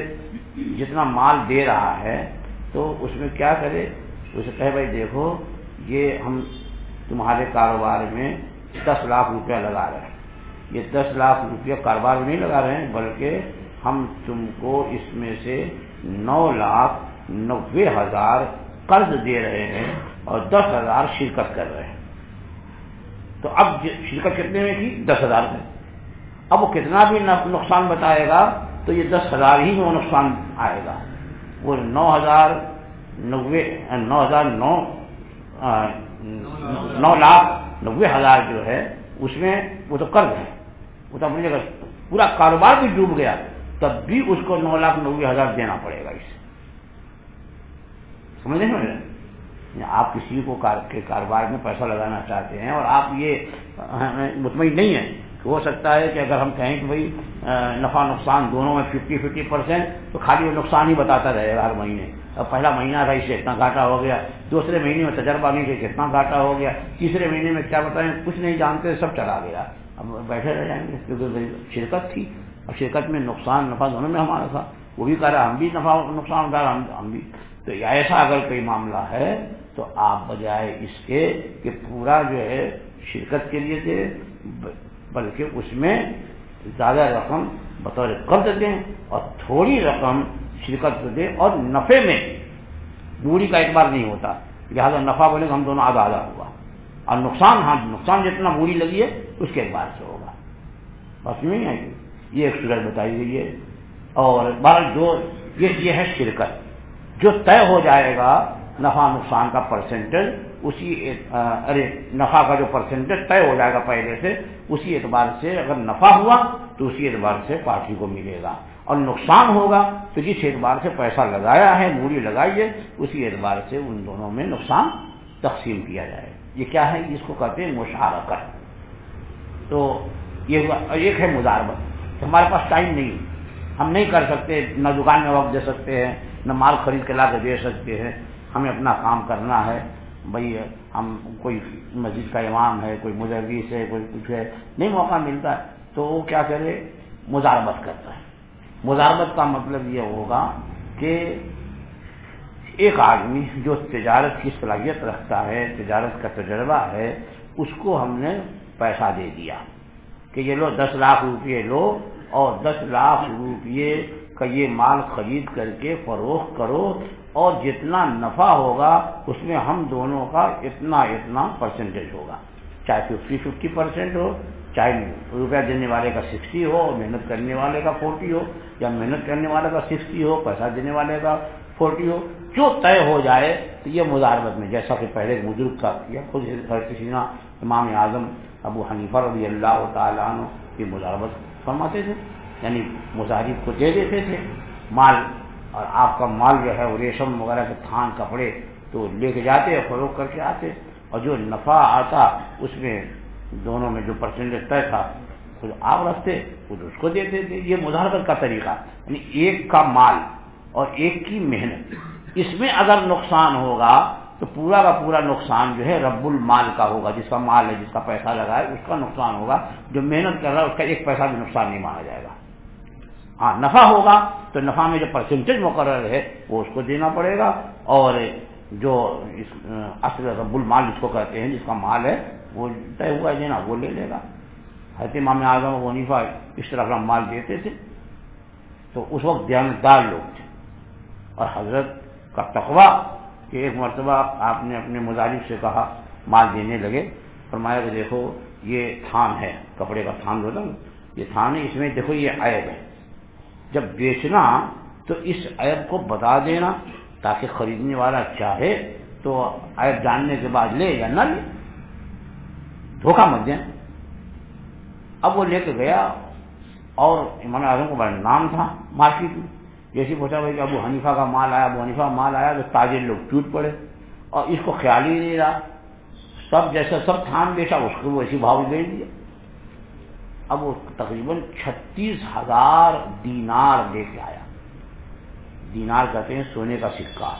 جتنا مال دے رہا ہے تو اس میں کیا کرے؟ اسے کہے، بھائی دیکھو، یہ ہم تمہارے کاروبار میں دس لاکھ روپیہ لگا رہے ہیں۔ یہ دس لاکھ روپیہ کاروبار میں نہیں لگا رہے ہیں، بلکہ ہم تم کو اس میں سے نو لاکھ نوے ہزار قرض دے رہے ہیں اور دس ہزار شرکت کر رہے ہیں۔ تو اب شرکت کتنے میں کی؟ دس ہزار میں۔ اب وہ کتنا بھی نقصان بتائے گا تو یہ دس ہزار ہی میں وہ نقصان آئے گا۔ وہ نو ہزار نوے، نو ہزار نو نو لاکھ نوے ہزار جو ہے، اس میں وہ تو قرض ہے۔ وہ تو اپنی جگہ پورا کاروبار بھی ڈوب گیا۔ تب بھی اس کو نو لاکھ نوے ہزار دینا پڑے گا اس سمجھ نہیں سمجھ یعنی آپ کسی کو کے کاروبار میں پیسہ لگانا چاہتے ہیں اور آپ یہ مطمئن نہیں ہیں ہو سکتا ہے کہ اگر ہم کہیں کہ بھائی نفع نقصان دونوں میں ففٹی ففٹی پرسینٹ تو خالی وہ نقصان ہی بتاتا رہے گا ہر مہینے۔ اب پہلا مہینہ تھا اس سے اتنا گھاٹا ہو گیا۔ دوسرے مہینے میں تجربہ نہیں کہ کتنا گھاٹا ہو گیا۔ تیسرے مہینے میں کیا بتائیں؟ کچھ نہیں جانتے، سب چلا گیا۔ اب بیٹھے رہ جائیں گے، کیونکہ شرکت تھی۔ اب شرکت میں نقصان نفع دونوں میں ہمارا تھا۔ وہ بھی کہہ رہا ہم بھی نفع، نقصان اٹھا رہا ہم بھی۔ تو ایسا اگر کوئی معاملہ ہے، تو آپ بجائے اس کے کہ پورا جو ہے شرکت کے لیے دے، بلکہ اس میں زیادہ رقم بطور قرض دیں اور تھوڑی رقم شرکت دیں اور نفے میں۔ بوڑھی کا اعتبار نہیں ہوتا۔ لہٰذا نفع بولے ہم دونوں آدھا آدھا ہوا۔ اور نقصان ہاں نقصان جتنا بوڑھی لگی ہے، اس کے اعتبار سے ہوگا۔ بس نہیں آئے گی یہ ایک صورت بتائی گئی ہے۔ اور بہر جو یہ ہے شرکت، جو طے ہو جائے گا نفع نقصان کا پرسنٹیج اسی ارے، نفع کا جو پرسنٹیج طے ہو جائے گا پہلے سے، اسی اعتبار سے اگر نفع ہوا تو اسی اعتبار سے پارٹی کو ملے گا۔ اور نقصان ہوگا تو جس اعتبار سے پیسہ لگایا ہے موڑی لگائی ہے، اسی اعتبار سے ان دونوں میں نقصان تقسیم کیا جائے۔ یہ کیا ہے؟ اس کو کہتے ہیں مشارکت۔ تو یہ ایک ہے مزاربت ہمارے پاس ٹائم نہیں ہم نہیں کر سکتے، نہ دکان میں وقت دے سکتے ہیں، نہ مال خرید کے لا کے دے سکتے ہیں۔ ہمیں اپنا کام کرنا ہے۔ بھائی، ہم کوئی مسجد کا امام ہے، کوئی مدرس ہے، کوئی کچھ ہے، نہیں موقع ملتا ہے۔ تو وہ کیا کرے؟ مزاربت کرتا ہے۔ مزاربت کا مطلب یہ ہوگا کہ ایک آدمی جو تجارت کی صلاحیت رکھتا ہے، تجارت کا تجربہ ہے، اس کو ہم نے پیسہ دے دیا۔ کہ یہ لو دس لاکھ روپئے لو اور دس لاکھ روپئے کا یہ مال خرید کر کے فروخت کرو اور جتنا نفع ہوگا اس میں ہم دونوں کا اتنا اتنا پرسنٹیج ہوگا۔ چاہے ففٹی ففٹی پرسینٹ ہو، چاہے روپیہ دینے والے کا سکسٹی ہو، محنت کرنے والے کا فورٹی ہو، یا محنت کرنے والے کا سکسٹی ہو، پیسہ دینے والے کا فورٹی ہو، جو طے ہو جائے تو یہ مزاربت میں، جیسا کہ پہلے بزرگ کا کیا خود کسی امام اعظم ابو حنیفہ رضی اللہ تعالیٰ عنہ، یہ مزاربت فرماتے تھے یعنی مظاہر کو دے دیتے تھے مال، اور آپ کا مال جو ہے وہ ریشم وغیرہ کے تھان، کپڑے تو لے کے جاتے فروغ کر کے آتے اور جو نفع آتا اس میں دونوں میں جو پرسنٹیج طے تھا، خود آپ رکھتے، خود اس کو دیتے تھے یہ مظاہرت کا طریقہ یعنی ایک کا مال اور ایک کی محنت۔ اس میں اگر نقصان ہوگا تو پورا کا پورا نقصان جو ہے رب المال کا ہوگا، جس کا مال ہے، جس کا پیسہ لگا ہے، اس کا نقصان ہوگا۔ جو محنت کر رہا ہے، اس کا ایک پیسہ بھی نقصان نہیں مانا جائے گا۔ ہاں نفع ہوگا تو نفع میں جو پرسنٹیج مقرر ہے، وہ اس کو دینا پڑے گا۔ اور جو اصل رب المال جس کو کہتے ہیں، جس کا مال ہے، وہ طے ہوا ہے دینا وہ لے لے گا۔ حضرت امام اعظم و نفا اس طرح کا مال دیتے تھے۔ تو اس وقت دیانتدار لوگ تھے۔ اور حضرت کا تقوا کہ ایک مرتبہ آپ نے اپنے مظاہر سے کہا، مال دینے لگے، فرمایا کہ دیکھو، یہ تھان ہے، کپڑے کا تھان جو نا، یہ تھان ہے، اس میں دیکھو یہ عیب ہے۔ جب بیچنا تو اس عیب کو بتا دینا تاکہ خریدنے والا چاہے تو عیب جاننے کے بعد لے یا نہ لے۔ دھوکہ مت دیں۔ اب وہ لے کے گیا اور امام اعظم کو بڑا نام تھا مارکیٹ میں۔ جیسے پوچھا بھائی کہ ابو حنیفہ کا مال آیا، ابو حنیفہ کا مال آیا تو تاجر لوگ ٹوٹ پڑے اور اس کو خیال ہی نہیں رہا۔ سب جیسا سب تھام بیچا اس کو ویسی بھاؤ دے دیا۔ اب وہ تقریباً چھتیس ہزار دینار لے کے آیا۔ دینار کہتے ہیں سونے کا سکہ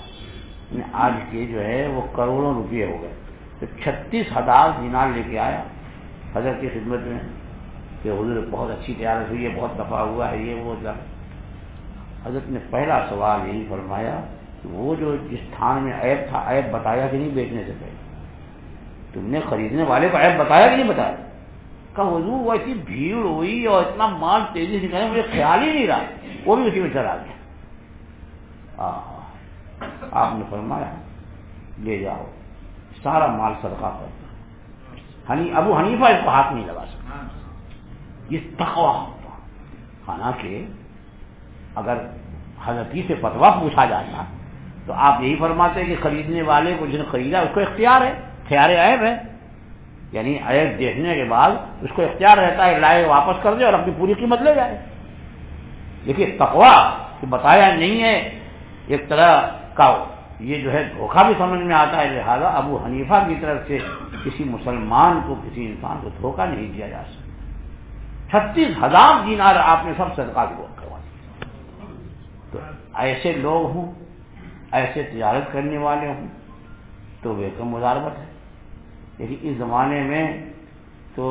یعنی آج کے جو ہے وہ کروڑوں روپئے ہو گئے۔ تو چھتیس ہزار دینار لے کے آیا۔ حضرت کی خدمت میں کہ حضور بہت اچھی تیاری ہوئی ہے بہت دفعہ ہوا ہے، یہ وہ حضرت نے پہلا سوال یہی فرمایا کہ وہ جو جس تھان میں عیب تھا، عیب بتایا کہ نہیں بیچنے سے پہلے؟ تم نے خریدنے والے کو عیب بتایا کہ نہیں بتایا؟ کہ حضور، وہ ایسی بھیڑ ہوئی اور اتنا مال تیزی سے کرے مجھے خیال ہی نہیں رہا۔ وہ بھی اسی میں چلا گیا۔ آپ نے فرمایا، لے جاؤ۔ سارا مال صدقہ کر ہنی، ابو حنیفہ اس کو ہاتھ نہیں لگا سکتا۔ یہ تقوا ہوتا۔ حالانکہ اگر حضرتی سے فتوا پوچھا جاتا تو آپ یہی فرماتے کہ خریدنے والے کو جس نے خریدا اس کو اختیار ہے خیار عیب ہے۔ یعنی عیب دیکھنے کے بعد اس کو اختیار رہتا ہے لائے واپس کر دے اور اپنی پوری قیمت لے جائے۔ دیکھیے تقوا کہ بتایا نہیں ہے ایک طرح کا، یہ جو ہے دھوکہ بھی سمجھ میں آتا ہے۔ لہٰذا ابو حنیفہ کی طرف سے کسی مسلمان کو، کسی انسان کو دھوکہ نہیں دیا جا سکتا۔ چھتیس ہزار دینار آپ نے سب صدقہ کی وقت کروا دیا تو ایسے لوگ ہوں، ایسے تجارت کرنے والے ہوں، تو وہ کم مزاربت ہے۔ لیکن اس زمانے میں تو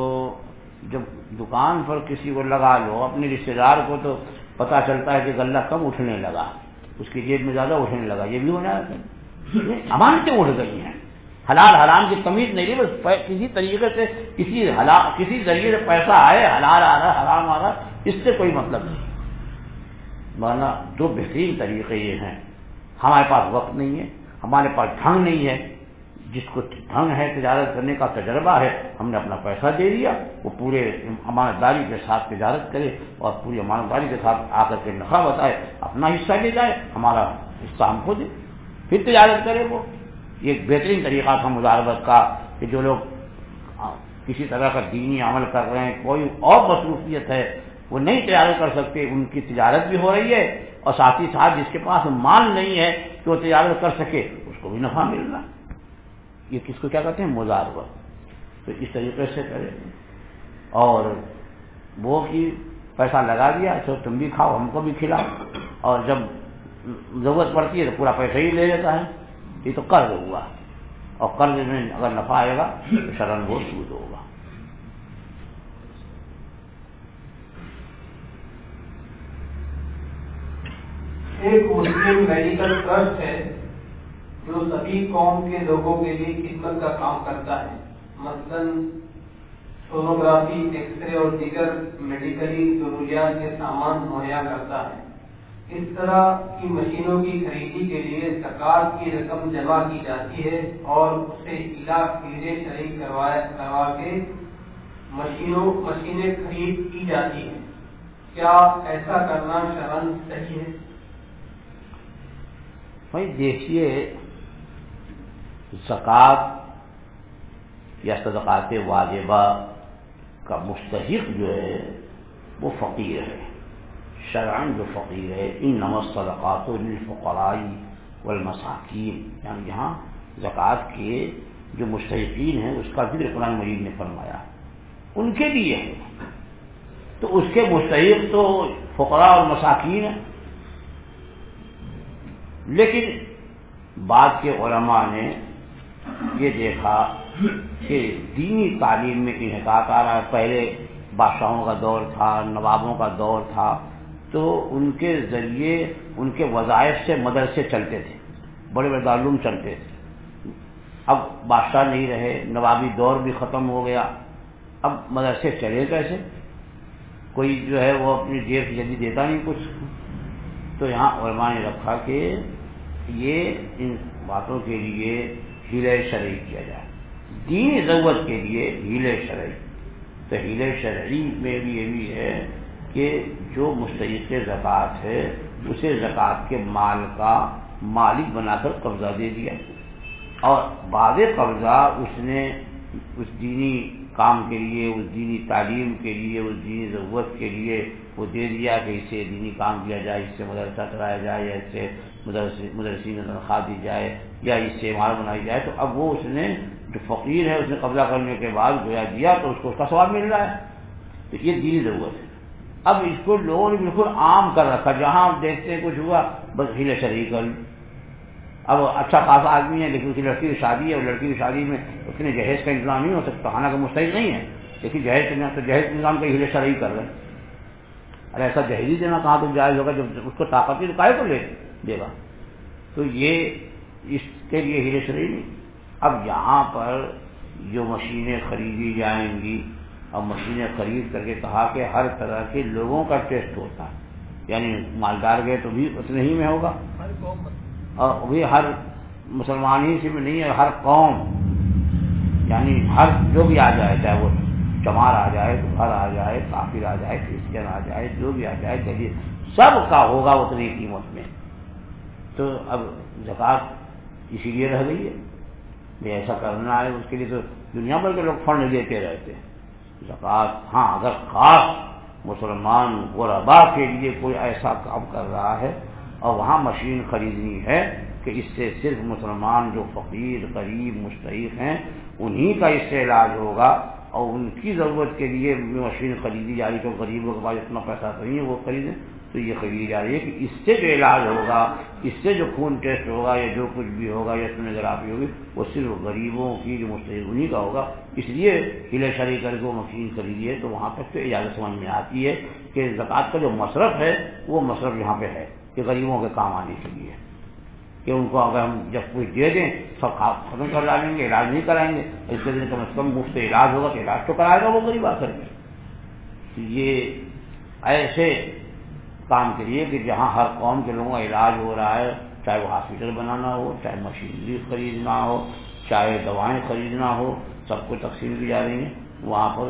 جب دکان پر کسی کو لگا لو، اپنے رشتے دار کو تو پتا چلتا ہے کہ غلہ کم اٹھنے لگا، اس کی جیب میں زیادہ اٹھنے لگا، یہ بھی ہونا امانتیں اٹھ گئی ہیں۔ حلال حرام کی تمیز نہیں رہی بس کسی طریقے سے کسی حلال کسی ذریعے سے پیسہ آئے، حلال آ رہا، حرام آ رہا، اس سے کوئی مطلب نہیں۔ ورنہ دو بہترین طریقے یہ ہیں۔ ہمارے پاس وقت نہیں ہے، ہمارے پاس ڈھنگ نہیں ہے۔ جس کو ڈھنگ ہے تجارت کرنے کا تجربہ ہے، ہم نے اپنا پیسہ دے دیا، وہ پورے امانت داری کے ساتھ تجارت کرے اور پوری امانت داری کے ساتھ آ کر کے نفع بتائے، اپنا حصہ لے جائے، ہمارا حصہ ہم کو دے پھر تجارت کرے وہ۔ یہ ایک بہترین طریقہ تھا مزاربت کا کہ جو لوگ کسی طرح کا دینی عمل کر رہے ہیں، کوئی اور مصروفیت ہے وہ نہیں تجارت کر سکتے، ان کی تجارت بھی ہو رہی ہے اور ساتھ ہی ساتھ جس کے پاس مال نہیں ہے کہ وہ تجارت کر سکے، اس کو بھی نفع مل رہا یہ کس کو کیا کہتے ہیں؟ مزاربت تو اس طریقے سے کرے۔ اور وہ کی پیسہ لگا دیا تو تم بھی کھاؤ، ہم کو بھی کھلاؤ۔ اور جب ضرورت پڑتی ہے تو پورا پیسہ ہی لے لیتا ہے۔ یہ تو قرض ہوا۔ اور قرض میں اگر نفع آئے گا تو شرن وہ سود ہوگا۔ ایک مسلم میڈیکل ٹرسٹ ہے جو سبھی قوم کے لوگوں کے لیے خدمت کا کام کرتا ہے۔ مثلاً سونوگرافی ایکس رے اور دیگر میڈیکلی ضروریات کے سامان مہیا کرتا ہے۔ اس طرح کی مشینوں کی خریدی کے لیے زکات کی رقم جمع کی جاتی ہے اور اسے شریک کروا کے مشینوں مشینیں خرید کی جاتی ہیں۔ کیا ایسا کرنا شرن صحیح ہے؟ بھائی دیکھیے، زکوٰۃ یا صدقات واجبہ کا مستحق جو ہے، وہ فقیر ہے۔ شرعن جو فقیر ہے ان نمس صدقات الفقرائی والمساکین۔ یعنی یہاں زکوٰۃ کے جو مستحقین ہیں، اس کا ذکر قرآن مجید نے فرمایا۔ ان کے لیے ہے۔ تو اس کے مستحق تو فقراء اور مساکین ہیں۔ لیکن بعد کے علماء نے یہ دیکھا کہ دینی تعلیم میں انحطاط آ رہا ہے۔ پہلے بادشاہوں کا دور تھا، نوابوں کا دور تھا، تو ان کے ذریعے ان کے وظائف سے مدرسے چلتے تھے، بڑے بڑے دارالعلوم چلتے تھے۔ اب بادشاہ نہیں رہے، نوابی دور بھی ختم ہو گیا۔ اب مدرسے چلے کیسے؟ کوئی جو ہے وہ اپنی جیب جلدی دیتا نہیں کچھ۔ تو یہاں علماء نے رکھا کہ یہ ان باتوں کے لیے ہیلے شرعی کیا جائے۔ دینی ضرورت کے لیے ہیلے شرعی۔ تو ہیلے شرعی میں بھی یہ بھی ہے کہ جو مستحق زکوٰۃ ہے، اسے زکوٰۃ کے مال کا مالک بنا کر قبضہ دے دیا۔ اور بعد قبضہ اس نے اس دینی کام کے لیے، اس دینی تعلیم کے لیے، اس دینی ضرورت کے لیے وہ دے دیا کہ اس سے دینی کام کیا جائے، اس سے مدرسہ کرایا جائے یا اس سے مدرسی میں تنخواہ دی جائے یا اس سے عمارت بنائی جائے۔ تو اب وہ اس نے، جو فقیر ہے، اس نے قبضہ کرنے کے بعد گویا دیا تو اس کو اس کا سواب مل رہا ہے۔ تو یہ دینی ضرورت ہے۔ اب اس کو لوگوں نے بالکل عام کر رکھا۔ جہاں دیکھتے کچھ ہوا، بس ہیلے شریک کر اب اچھا خاصا آدمی ہے، لیکن اس کی لڑکی کی شادی ہے، اور لڑکی کی شادی میں اس نے جہیز کا انتظام نہیں ہو سکتا۔ خانہ کا مستحق نہیں ہے، لیکن جہیز تو جہیز انتظام کا ہیلے شرعی کر رہے ہیں۔ ارے ایسا جہیزی دینا کہاں تو جائز ہوگا جب اس کو طاقت ہی کائے کو لے دے گا تو یہ اس کے لیے ہیرے شرعی نہیں۔ اب یہاں پر جو مشینیں خریدی جائیں گی اب مشینیں خرید کر کے کہا کہ ہر طرح کے لوگوں کا ٹیسٹ ہوتا ہے یعنی مالدار گئے تو بھی اتنے ہی میں ہوگا۔ اور بھی ہر مسلمان ہی سے میں نہیں ہے، ہر قوم یعنی ہر جو بھی آ جائے، چاہے وہ چمار آ جائے، گھر آ جائے، کافر آ جائے، کرسچن آ جائے، جو بھی آ جائے چلیے سب کا ہوگا اتنی قیمت میں۔ تو اب زکوٰۃ اسی لیے رہ گئی ہے۔ ایسا کرنا ہے، اس کے لیے تو دنیا بھر کے لوگ فنڈ دیتے رہتے ہیں۔ زکوٰۃ ہاں اگر خاص مسلمان غربا کے لیے کوئی ایسا کام کر رہا ہے اور وہاں مشین خریدنی ہے کہ اس سے صرف مسلمان جو فقیر، غریب، مستحق ہیں، انہی کا اس سے علاج ہوگا اور ان کی ضرورت کے لیے مشین خریدی جا رہی تو غریبوں کے پاس اتنا پیسہ نہیں ہے، وہ خریدیں۔ تو یہ خریدی جا رہی ہے کہ اس سے جو علاج ہوگا، اس سے جو خون ٹیسٹ ہوگا یا جو کچھ بھی ہوگا یا سونوگرافی ہوگی، وہ صرف غریبوں کی جو مستحق انہیں کا ہوگا۔ اس لیے ہلے شری کر کے وہ مشین خریدی ہے تو وہاں تک تو اجازت سمجھ میں آتی ہے کہ زکوٰۃ کا جو مصرف ہے، وہ مصرف یہاں پہ ہے۔ کہ غریبوں کے کام آنے کے لیے کہ ان کو اگر ہم جب کوئی دے دیں سب ختم کر ڈالیں گے، علاج نہیں کرائیں گے۔ اس کے لیے کم از کم مفت علاج ہوگا کہ علاج تو کرائے گا وہ غریب آ کر کے یہ ایسے کام کے لیے کہ جہاں ہر قوم کے لوگوں کا علاج ہو رہا ہے، چاہے وہ ہاسپٹل بنانا ہو، چاہے مشینری خریدنا ہو، چاہے دوائیں خریدنا ہو، سب کو تقسیم کی جا رہی ہیں۔ وہاں پر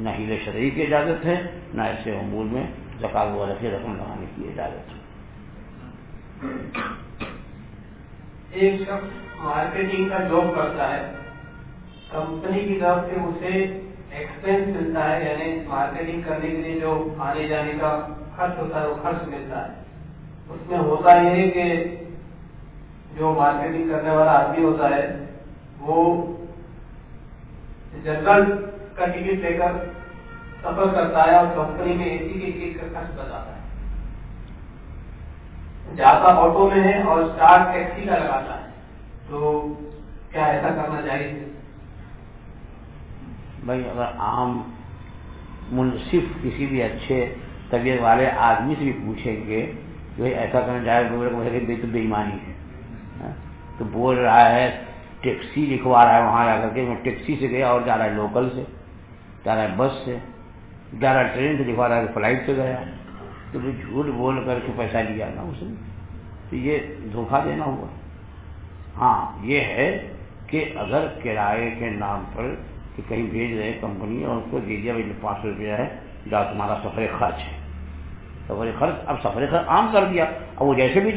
نہ ہیل شرعی کی اجازت ہے، نہ ایسے امور میں زکات وغیرہ کی رقم لگانے کی اجازت ہے۔ ایک شخص مارکیٹنگ کا جاب کرتا ہے. کمپنی کی طرف سے اسے ایکسپینس ملتا ہے یعنی مارکیٹنگ کرنے کے لیے جو آنے جانے کا خرچ ہوتا ہے، وہ خرچ ملتا ہے. اس میں ہوتا یہ ہے کہ جو مارکیٹنگ کرنے والا آدمی ہوتا ہے، وہ جنرل کا ٹکٹ لے کر سفر کرتا ہے اور کمپنی میں اے سی ٹکٹ کا خرچ بتاتا ہے. جاتا آٹو میں ہے اور اسٹارٹ ٹیکسی کا لگاتا ہے، تو کیا ایسا کرنا چاہیے؟ بھائی، اگر عام منصف کسی بھی اچھے طبیعت والے آدمی سے بھی پوچھیں گے کہ بھائی، ایسا کرنا چاہے بے تو بے ایمانی ہے ہاں؟ تو بول رہا ہے، ٹیکسی لکھوا رہا ہے وہاں جا کر کے، میں ٹیکسی سے گیا اور جا رہا ہے لوکل سے، جا رہا ہے بس سے، جا رہا ہے ٹرین سے لکھوا رہا ہے فلائٹ سے گیا۔ تو وہ جھوٹ بول کر کے پیسہ لیا نا اس نے، تو یہ دھوکہ دینا ہوا۔ ہاں یہ ہے کہ اگر کرائے کے نام پر کہ کہیں بھیج رہے کمپنی اور اس کو دے دیا، بھائی پانچ سو روپیہ ہے، جا، تمہارا سفر خرچ ہے۔ سفر خرچ، اب سفر خرچ عام کر دیا، اب وہ جیسے بھی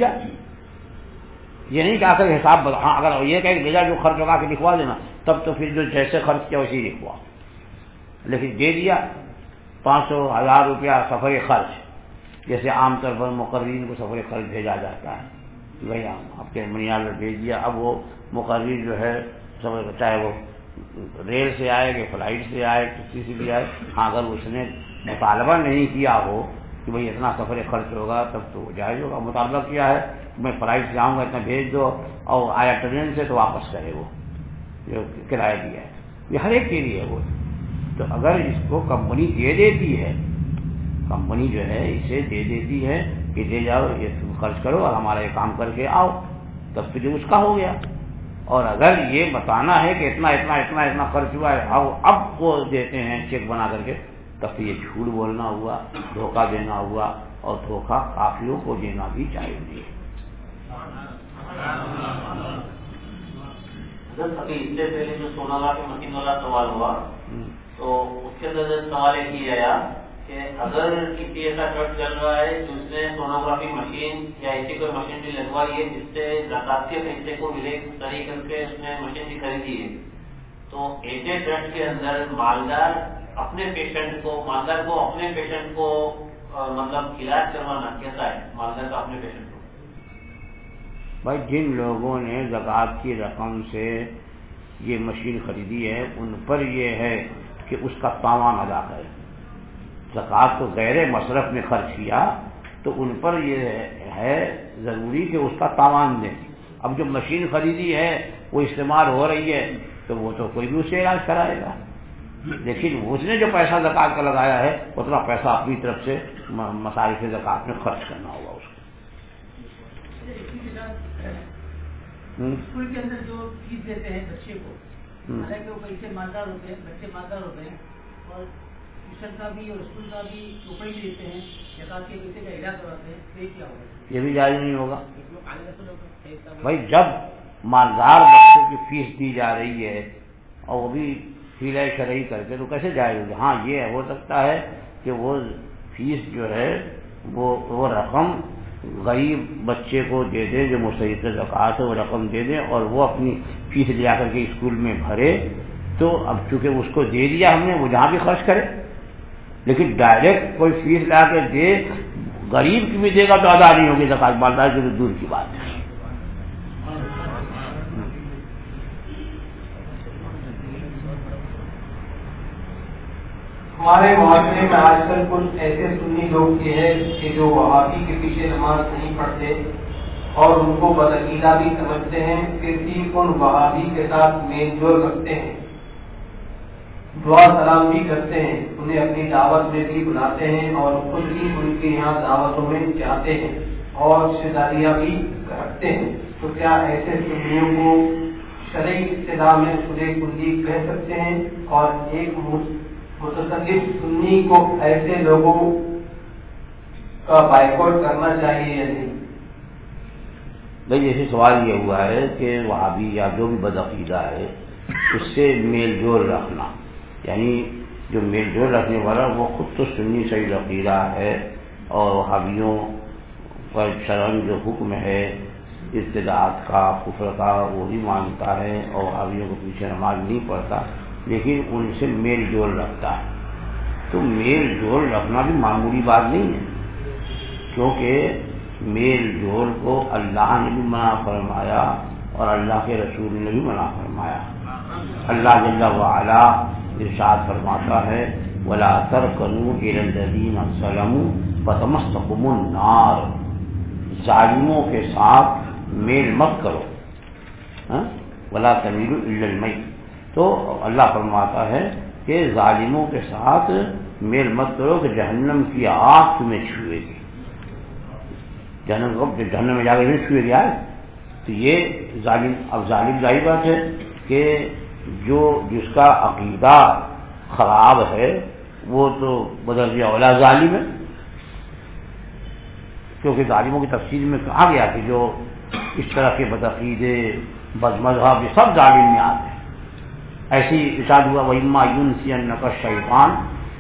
یہ نہیں کہ آ کر حساب ہاں اگر یہ کہ بھیجا جو خرچ لگا کے لکھوا دینا، تب تو پھر جو جیسے خرچ کیا ویسے ہی لکھوا۔ لیکن دے دیا، پانچ سو، ہزار روپیہ سفر خرچ۔ جیسے عام طور پر مقررین کو سفر خرچ بھیجا جاتا ہے۔ بھائی آپ کے منی آڈر بھیج دیا، اب وہ مقرر جو ہے، سفر چاہے وہ ریل سے آئے کہ فلائٹ سے آئے، کسی سے بھی آئے ہاں اگر اس نے مطالبہ نہیں کیا ہو کہ بھائی اتنا سفر خرچ ہوگا، تب تو جائز ہوگا۔ مطالبہ کیا ہے میں فلائٹ سے آؤں گا، اتنا بھیج دو، اور آیا ٹرین سے تو واپس کرے وہ۔ جو کرایہ دیا ہے۔ یہ ہر ایک کے لیے وہ۔ تو اگر اس کو کمپنی دے دیتی ہے کمپنی جو ہے اسے دے دیتی ہے کہ دے جاؤ یہ تم خرچ کرو اور ہمارا یہ کام کر کے آؤ۔ تب جو اس کا ہو گیا۔ اور اگر یہ بتانا ہے کہ اتنا اتنا اتنا اتنا خرچ ہوا ہے اب اب وہ دیتے ہیں چیک بنا کر کے تب یہ جھوٹ بولنا ہوا دھوکہ دینا ہوا اور دھوکہ کافیوں کو دینا بھی چاہیے۔ سے پہلے جو سونا والا سوال ہوا تو اس کے اندر سوال یہ کیا کہ اگر کسی ایسا ٹرک چل رہا ہے جس نے سونوگرافی مشین یا ایسی کوئی مشین بھی لگوائی ہے جس سے زکات کے پیسے کو ملے طریقے کر کے اس نے مشین بھی خریدی ہے، تو ایجے ٹرسٹ کے اندر مالدار اپنے پیشنٹ کو، مالدار کو اپنے پیشنٹ کو مطلب علاج کروانا کیسا ہے؟ مالدار کا اپنے پیشنٹ کو۔ بھائی، جن لوگوں نے زکوٰۃ کی رقم سے یہ مشین خریدی ہے، ان پر یہ ہے کہ اس کا تاوان ادا کرے۔ زکوٰۃ کو غیر مصرف میں خرچ کیا تو ان پر یہ ہے ضروری کہ اس کا تاوان دیں۔ اب جو مشین خریدی ہے وہ استعمال ہو رہی ہے تو وہ تو کوئی بھی اس سے علاج کرائے گا۔ لیکن اس نے جو پیسہ زکات کا لگایا ہے اتنا پیسہ اپنی طرف سے مسائل سے زکات میں خرچ کرنا ہوگا اس کو۔ اسکول کے اندر جو فیس دیتے ہیں بچے کو حالانکہ وہ پیسے مالدار ہوتے ہیں بچے مالدار ہوتے ہیں اور کا بھی اور اسکول کا بھی روپئے بھی دیتے ہیں زکات کے پیسے کا علاج کرواتے ہیں تو یہ کیا ہوگا؟ یہ بھی جائز نہیں ہوگا۔ بھائی جب مالدار بچے کی فیس دی جا رہی ہے اور وہ بھی سیلائی شرعی کر کے تو کیسے جائے گی ہاں یہ ہو سکتا ہے کہ وہ فیس جو ہے وہ وہ رقم غریب بچے کو دے دے جو مستحق زکوٰۃ ہے وہ رقم دے دے اور وہ اپنی فیس لے کر کے اسکول میں بھرے۔ تو اب چونکہ اس کو دے دیا ہم نے وہ جہاں بھی خرچ کرے۔ لیکن ڈائریکٹ کوئی فیس لا کے دے، غریب کی بھی دے گا تو ادا نہیں ہوگی زکات مالدار کی تو دور کی بات ہے۔ ہمارے معاشرے میں آج کل کچھ ایسے سنی لوگ یہ ہیں کہ جو وہابی کے پیچھے نماز نہیں پڑھتے اور ان کو بدعقیدہ بھی سمجھتے ہیں کسی ان وہابی کے ساتھ میل جول رکھتے ہیں۔ دعا سلام بھی کرتے ہیں، انہیں اپنی دعوت میں بھی بلاتے ہیں اور خود بھی ان کے یہاں دعوتوں میں جاتے ہیں اور شداریاں بھی رکھتے ہیں۔ تو کیا ایسے سنیوں کو شرعی اصطلاح میں خدے کندی کہہ سکتے ہیں؟ اور ایک متصدف سنی کو ایسے لوگوں کا بائیکاٹ کرنا چاہیے یا نہیں؟ بھائی جیسے سوال یہ ہوا ہے کہ وہابی یا جو بھی بدعقیدہ ہے، اس سے میل جول رکھنا۔ یعنی جو میل جول رکھنے والا وہ خود تو سنی صحیح عقیدہ ہے اور وہابیوں پر شرم جو حکم ہے ابتداعت کا، کفر کا وہی مانتا ہے اور وہابیوں کو پیچھے نماز نہیں پڑھتا، لیکن ان سے میل جول رکھتا ہے۔ تو میل جول رکھنا بھی معمولی بات نہیں ہے، کیونکہ میل جول کو اللہ نے بھی منع فرمایا اور اللہ کے رسول نے بھی منع فرمایا۔ اللہ جل وعلا ارشاد فرماتا ہے، ولا ترکنوا الى الذين ظلموا فتمسكم النار۔ ظالموں کے ساتھ میل مت کرو۔ ہاں؟ ولا تمیلوا الا المیت تو اللہ فرماتا ہے کہ ظالموں کے ساتھ میل مت کرو کہ جہنم کی آگ تمہیں چھوئے گی۔ جہنم کو جہنم میں جا کے نہیں چھوئے گی آئے تو یہ ظالم، اب ظالم ظاہر بات ہے کہ جو جس کا عقیدہ خراب ہے، وہ تو بدل دیا۔ اولا ظالم ہے۔ کیونکہ ظالموں کی تفصیل میں کہا گیا کہ جو اس طرح کے بدعقیدے بد مذہب یہ سب ظالم میں آتے ہیں۔ ایسی اشاد ہوا وہ یون سی نقش شیفان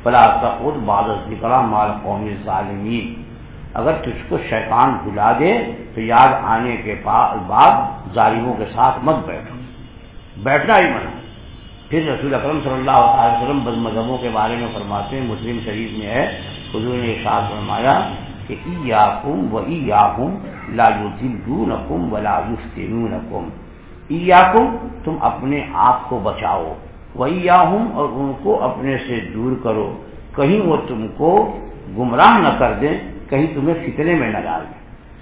بلا خود بادت نکلا مال قومی ظالمین اگر تجھ کو شیطان بھلا دے تو یاد آنے کے بعد ظالموں کے ساتھ مت بیٹھو۔ بیٹھنا ہی منع پھر رسول اکرم صلی اللہ علیہ وسلم بد مذہبوں کے بارے میں فرماتے ہیں، مسلم شریف میں ہے، حضور نے ارشاد فرمایا کہ ای یا و ای یا لا یوزن ولا یفتنون ایاکم، تم اپنے آپ کو بچاؤ۔ وہی یا اور ان کو اپنے سے دور کرو۔ کہیں وہ تم کو گمراہ نہ کر دیں، کہیں تمہیں فتنے میں نہ ڈال دیں۔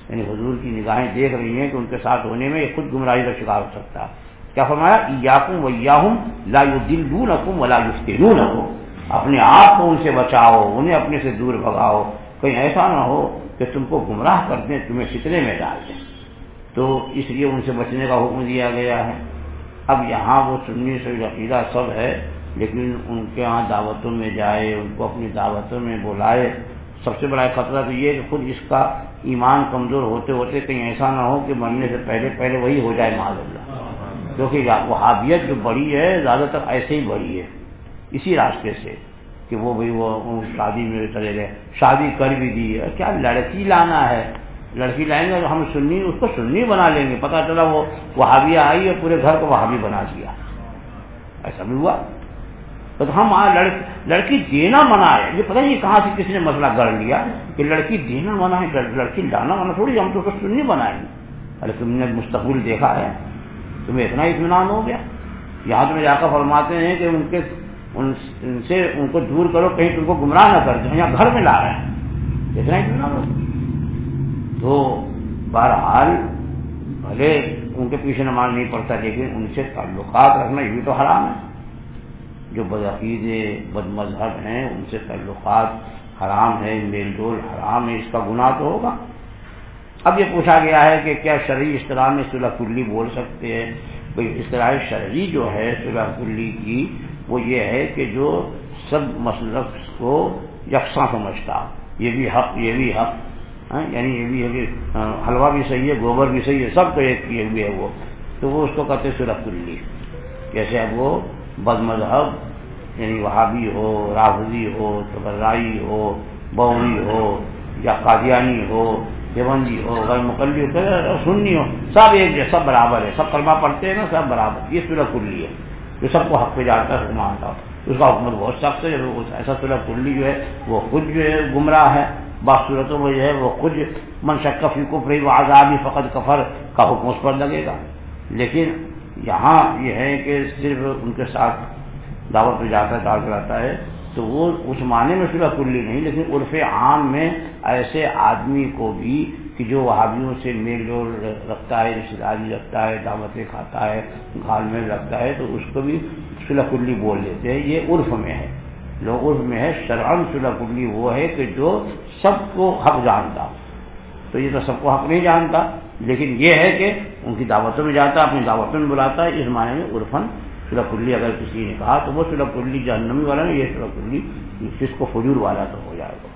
یعنی حضور کی نگاہیں دیکھ رہی ہیں کہ ان کے ساتھ ہونے میں یہ خود گمراہی کا شکار ہو سکتا ہے۔ کیا فرمایا؟ ایاکم ویاہم لا یدلونکم ولا یفتنونکم۔ اپنے آپ کو ان سے بچاؤ، انہیں اپنے سے دور بھگاؤ۔ کہیں ایسا نہ ہو کہ تم کو گمراہ کر دیں، تمہیں فتنے میں ڈال دیں۔ تو اس لیے ان سے بچنے کا حکم دیا گیا ہے۔ اب یہاں وہ سنی سے عقیدہ سب ہے، لیکن ان کے یہاں دعوتوں میں جائے، ان کو اپنی دعوتوں میں بلائے۔ سب سے بڑا خطرہ تو یہ کہ خود اس کا ایمان کمزور ہوتے ہوتے کہیں ایسا نہ ہو کہ مرنے سے پہلے پہلے وہی ہو جائے، معذ اللہ۔ کیونکہ وہابیت جو بڑی ہے، زیادہ تر ایسے ہی بڑی ہے۔ اسی راستے سے کہ وہ بھائی وہ شادی میں چلے گئے۔ شادی کر بھی دی ہے۔ کیا لڑکی لانا ہے؟ لڑکی لائیں گے ہم سنی اس کو سنی بنا لیں گے۔ پتا چلا وہ وہابی آئی اور پورے گھر کو وہابی بنا دیا۔ ایسا بھی ہوا۔ تو ہم لڑکی دینا منع ہے۔ یہ پتہ نہیں کہاں سے کسی نے مسئلہ گڑ لیا کہ لڑکی دینا منع ہے، لڑکی لانا منع تھوڑی ہم تو اس کو سننی بنائیں۔ گے ارے تم نے مستقبل دیکھا ہے۔ تمہیں اتنا اطمینان ہو گیا۔ یہاں تمہیں جا کر فرماتے ہیں کہ ان کے ان سے ان کو دور کرو، کہیں تم کو گمراہ نہ کر دیں یہاں گھر میں لا رہے ہیں۔ اتنا اطمینان ہو تو بہرحال بھلے ان کے پیچھے نماز نہیں پڑتا لیکن ان سے تعلقات رکھنا یہ بھی تو حرام ہے۔ جو بدعقید بد مذہب ہیں، ان سے تعلقات حرام ہے میل جول حرام ہے، اس کا گناہ تو ہوگا۔ اب یہ پوچھا گیا ہے کہ کیا شرعی اصطلاح میں صلح کلی بول سکتے ہیں؟ بھائی اصطلاح شرعی جو ہے صلح کلی کی وہ یہ ہے کہ جو سب مسلک کو یکساں سمجھتا یہ بھی حق، یہ بھی حق۔ ہاں، یعنی یہ بھی ہے کہ حلوہ بھی صحیح ہے، گوبر بھی صحیح ہے، سب تو ایک کیے ہوئے ہے وہ۔ تو وہ اس کو کہتے صلح کلی۔ کیسے اب وہ بد مذہب یعنی وہابی ہو، رافضی ہو تبرائی ہو، بوری ہو، یا قادیانی ہو دیوبندی ہو غیر مقلی ہو سننی ہو۔ سب ایک جیسا سب برابر ہے۔ سب کلمہ پڑھتے ہیں نا، سب برابر۔ یہ سورہ کلی ہے۔ جو سب کو حق پہ جاتا ہے مانتا اس کا حکومت بہت سخت ہے۔ ایسا سورہ کلی جو ہے، وہ خود جو ہے، گمراہ ہے۔ بعض صورتوں میں جو ہے، وہ خود منشقفی کو فری و آزادی فقط کفر کا حکم اس پر لگے گا۔ لیکن یہاں یہ ہے کہ صرف ان کے ساتھ دعوت پہ جاتا ہے دعوت کراتا ہے۔ تو وہ اس معنی میں صرف کلی نہیں، لیکن عرف عام میں ایسے آدمی کو بھی کہ جو وہابیوں سے میل جول رکھتا ہے رشتے داری رکھتا ہے، دعوتیں کھاتا ہے گھال میں رکھتا ہے، تو اس کو بھی صلح کلی بول لیتے ہیں۔ یہ عرف میں ہے۔ لوگ عرف میں ہے شرعن صلح کلی وہ ہے کہ جو سب کو حق جانتا۔ تو یہ تو سب کو حق نہیں جانتا، لیکن یہ ہے کہ ان کی دعوتوں میں جاتا ہے اپنی دعوتوں میں بلاتا ہے اس معنی میں عرفن سلح کلی اگر کسی نے کہا تو وہ سلح کلی جہنمی والا نہیں یہ سلح کلی جس کو فجور والا تو ہو جائے گا۔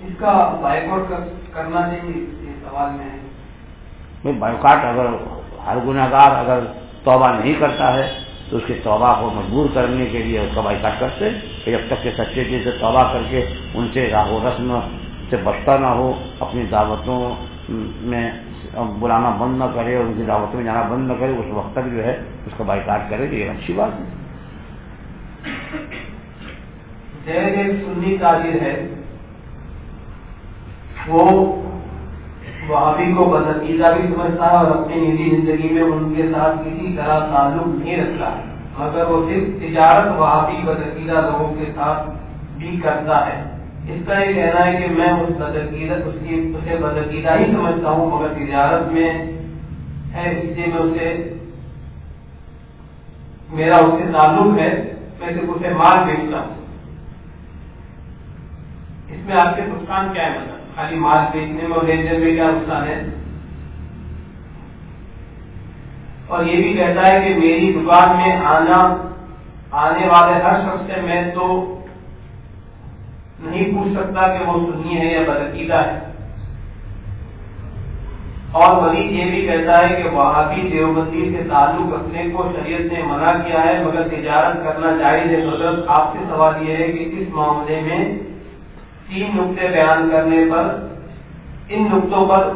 اس کا بائیکاٹ کرنا چاہیے سوال میں بائیکاٹ اگر ہر گناہ گار اگر توبہ نہیں کرتا ہے تو اس کے توبہ کو مجبور کرنے کے لیے اس کا بائیکاٹ کرتے کہ جب تک کہ سچے چیز سے توبہ کر کے ان سے راہ و رسم سے بچتا نہ ہو اپنی دعوتوں میں بلانا بند نہ کرے اور ان کی دعوتوں میں جانا بند نہ کرے اس وقت تک جو ہے اس کا بائیکاٹ کرے تو یہ اچھی بات ہے۔ سنی تاجر ہے، وہ وہابی کو بدعقیدہ بھی سمجھتا ہے اور اپنی نجی زندگی میں ان کے ساتھ کسی طرح تعلق نہیں رکھتا، مگر وہ صرف تجارت وہابی بدعقیدہ لوگوں کے ساتھ بھی کرتا ہے۔ اس کا یہ کہنا ہے کہ میں اس بدعقیدہ اس کی اسے بدعقیدہ ہی سمجھتا ہوں، مگر تجارت میں ہے اس لیے میں اسے میرا اس سے تعلق ہے، میں صرف اسے مال بیچتا ہوں۔ اس میں آپ کے نقصان کیا ہے؟ مطلب خالی مال بیچنے میں اور لینے میں کیا نقصان ہے؟ اور یہ بھی کہتا ہے کہ میری دکان میں آنا آنے والے ہر شخص سے میں تو نہیں پوچھ سکتا کہ وہ سنی ہے یا بدعقیدہ ہے۔ اور مزید یہ بھی کہتا ہے کہ وہابی دیوبندی سے تعلق رکھنے کو شریعت نے منع کیا ہے، مگر تجارت کرنا جائز ہے۔ مطلب آپ سے سوال یہ ہے کہ اس معاملے میں تین نقطے بیان کرنے پر، ان نقطوں پر،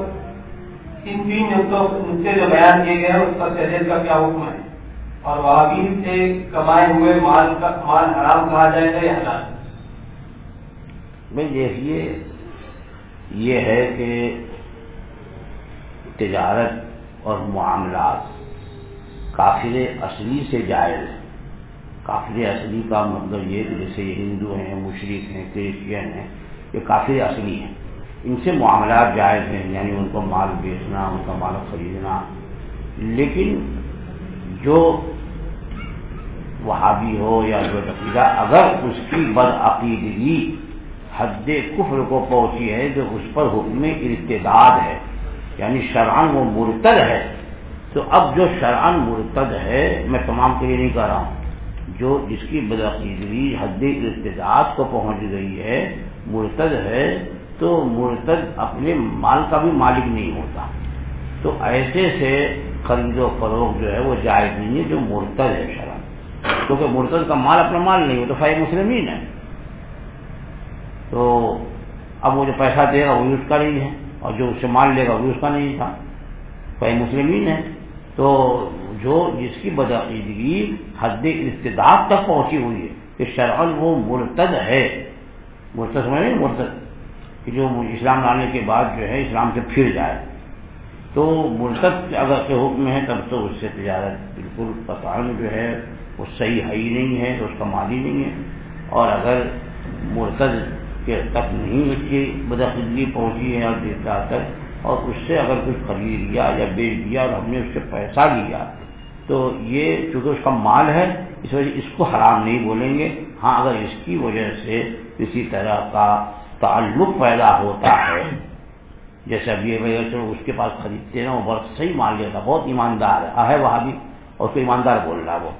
ان تین نقطوں، نقطے جو بیان کیے گئے ہیں، اس پر شریعت کا کیا حکم ہے؟ اور وہابی سے کمائے ہوئے مال کا، مال حرام کہا جائے گا یا حلال؟ میں دیکھیے یہ ہے کہ تجارت اور معاملات کافر اصلی سے جائز کافر اصلی کا مطلب یہ کہ جیسے یہ ہندو ہیں، مشرق ہیں، کرسچین ہیں، یہ کافر اصلی ہیں۔ ان سے معاملات جائز ہیں یعنی ان کو مال بیچنا، ان کا مال خریدنا۔ لیکن جو وہابی ہو یا جو عقیدہ، اگر اس کی بدعقیدگی حد کفر کو پہنچی ہے، جو اس پر حکم ارتداد ہے یعنی شرعن وہ مرتد ہے۔ تو اب جو شرعن مرتد ہے، میں تمام کے لیے نہیں کہہ رہا ہوں، جو جس کی بدعقیدگی، حد ارتداد کو پہنچ گئی ہے، مرتد ہے، تو مرتد اپنے مال کا بھی مالک نہیں ہوتا۔ تو ایسے سے خرید و فروغ جو ہے، وہ جائز نہیں ہے جو مرتد ہے شرح کیونکہ مرتد کا مال اپنا مال نہیں ہو تو فائد مسلمین ہے۔ تو اب وہ جو پیسہ دے گا وہ بھی اس کا نہیں ہے اور جو اس سے مال لے گا وہ بھی اس کا نہیں تھا۔ کوئی مسلمین ہے۔ تو جو جس کی بدعقیدگی حد استداد تک پہنچی ہوئی ہے کہ شرعن وہ مرتد ہے۔ مرتد سمجھ مرتد۔ کہ جو اسلام لانے کے بعد جو ہے اسلام سے پھر جائے۔ تو مرتد اگر کے حکم ہے تب تو اس سے تجارت بالکل پتان جو ہے وہ صحیح ہے ہی نہیں ہے، تو اس کا مال ہی نہیں ہے۔ اور اگر مرتد کے تک نہیں اس کی بدخدگی پہنچی ہے اور دیتا تک، اور اس سے اگر کچھ خرید لیا یا بیچ دیا اور ہم نے اس سے پیسہ لیا، تو یہ چونکہ اس کا مال ہے، اس وجہ اس کو حرام نہیں بولیں گے۔ ہاں اگر اس کی وجہ سے کسی طرح کا تعلق پیدا ہوتا ہے، جیسے اب یہ چلو اس کے پاس خریدتے نا وہ بہت صحیح مال لیتا، بہت ایماندار ہے وہاں بھی، اور اس کو ایماندار بول رہا وہ۔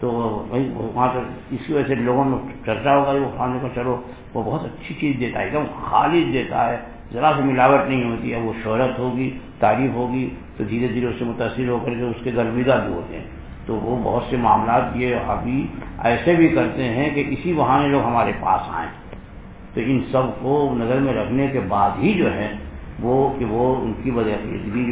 تو وہاں تو اس کی وجہ سے لوگوں میں چرچا ہوگا، وہ کھانے کو چلو وہ بہت اچھی چیز دیتا ہے، ایک دم خالص دیتا ہے۔ ذرا سے ملاوٹ نہیں ہوتی ہے، وہ شہرت ہوگی، تعریف ہوگی، تو دھیرے دھیرے اس سے متاثر ہو کر کے اس کے گرویدہ بھی ہوتے ہیں۔ تو وہ بہت سے معاملات یہ ابھی ایسے بھی کرتے ہیں کہ اسی بہانے لوگ ہمارے پاس آئیں۔ تو ان سب کو نظر میں رکھنے کے بعد ہی جو ہے، وہ کہ وہ ان کی وجہ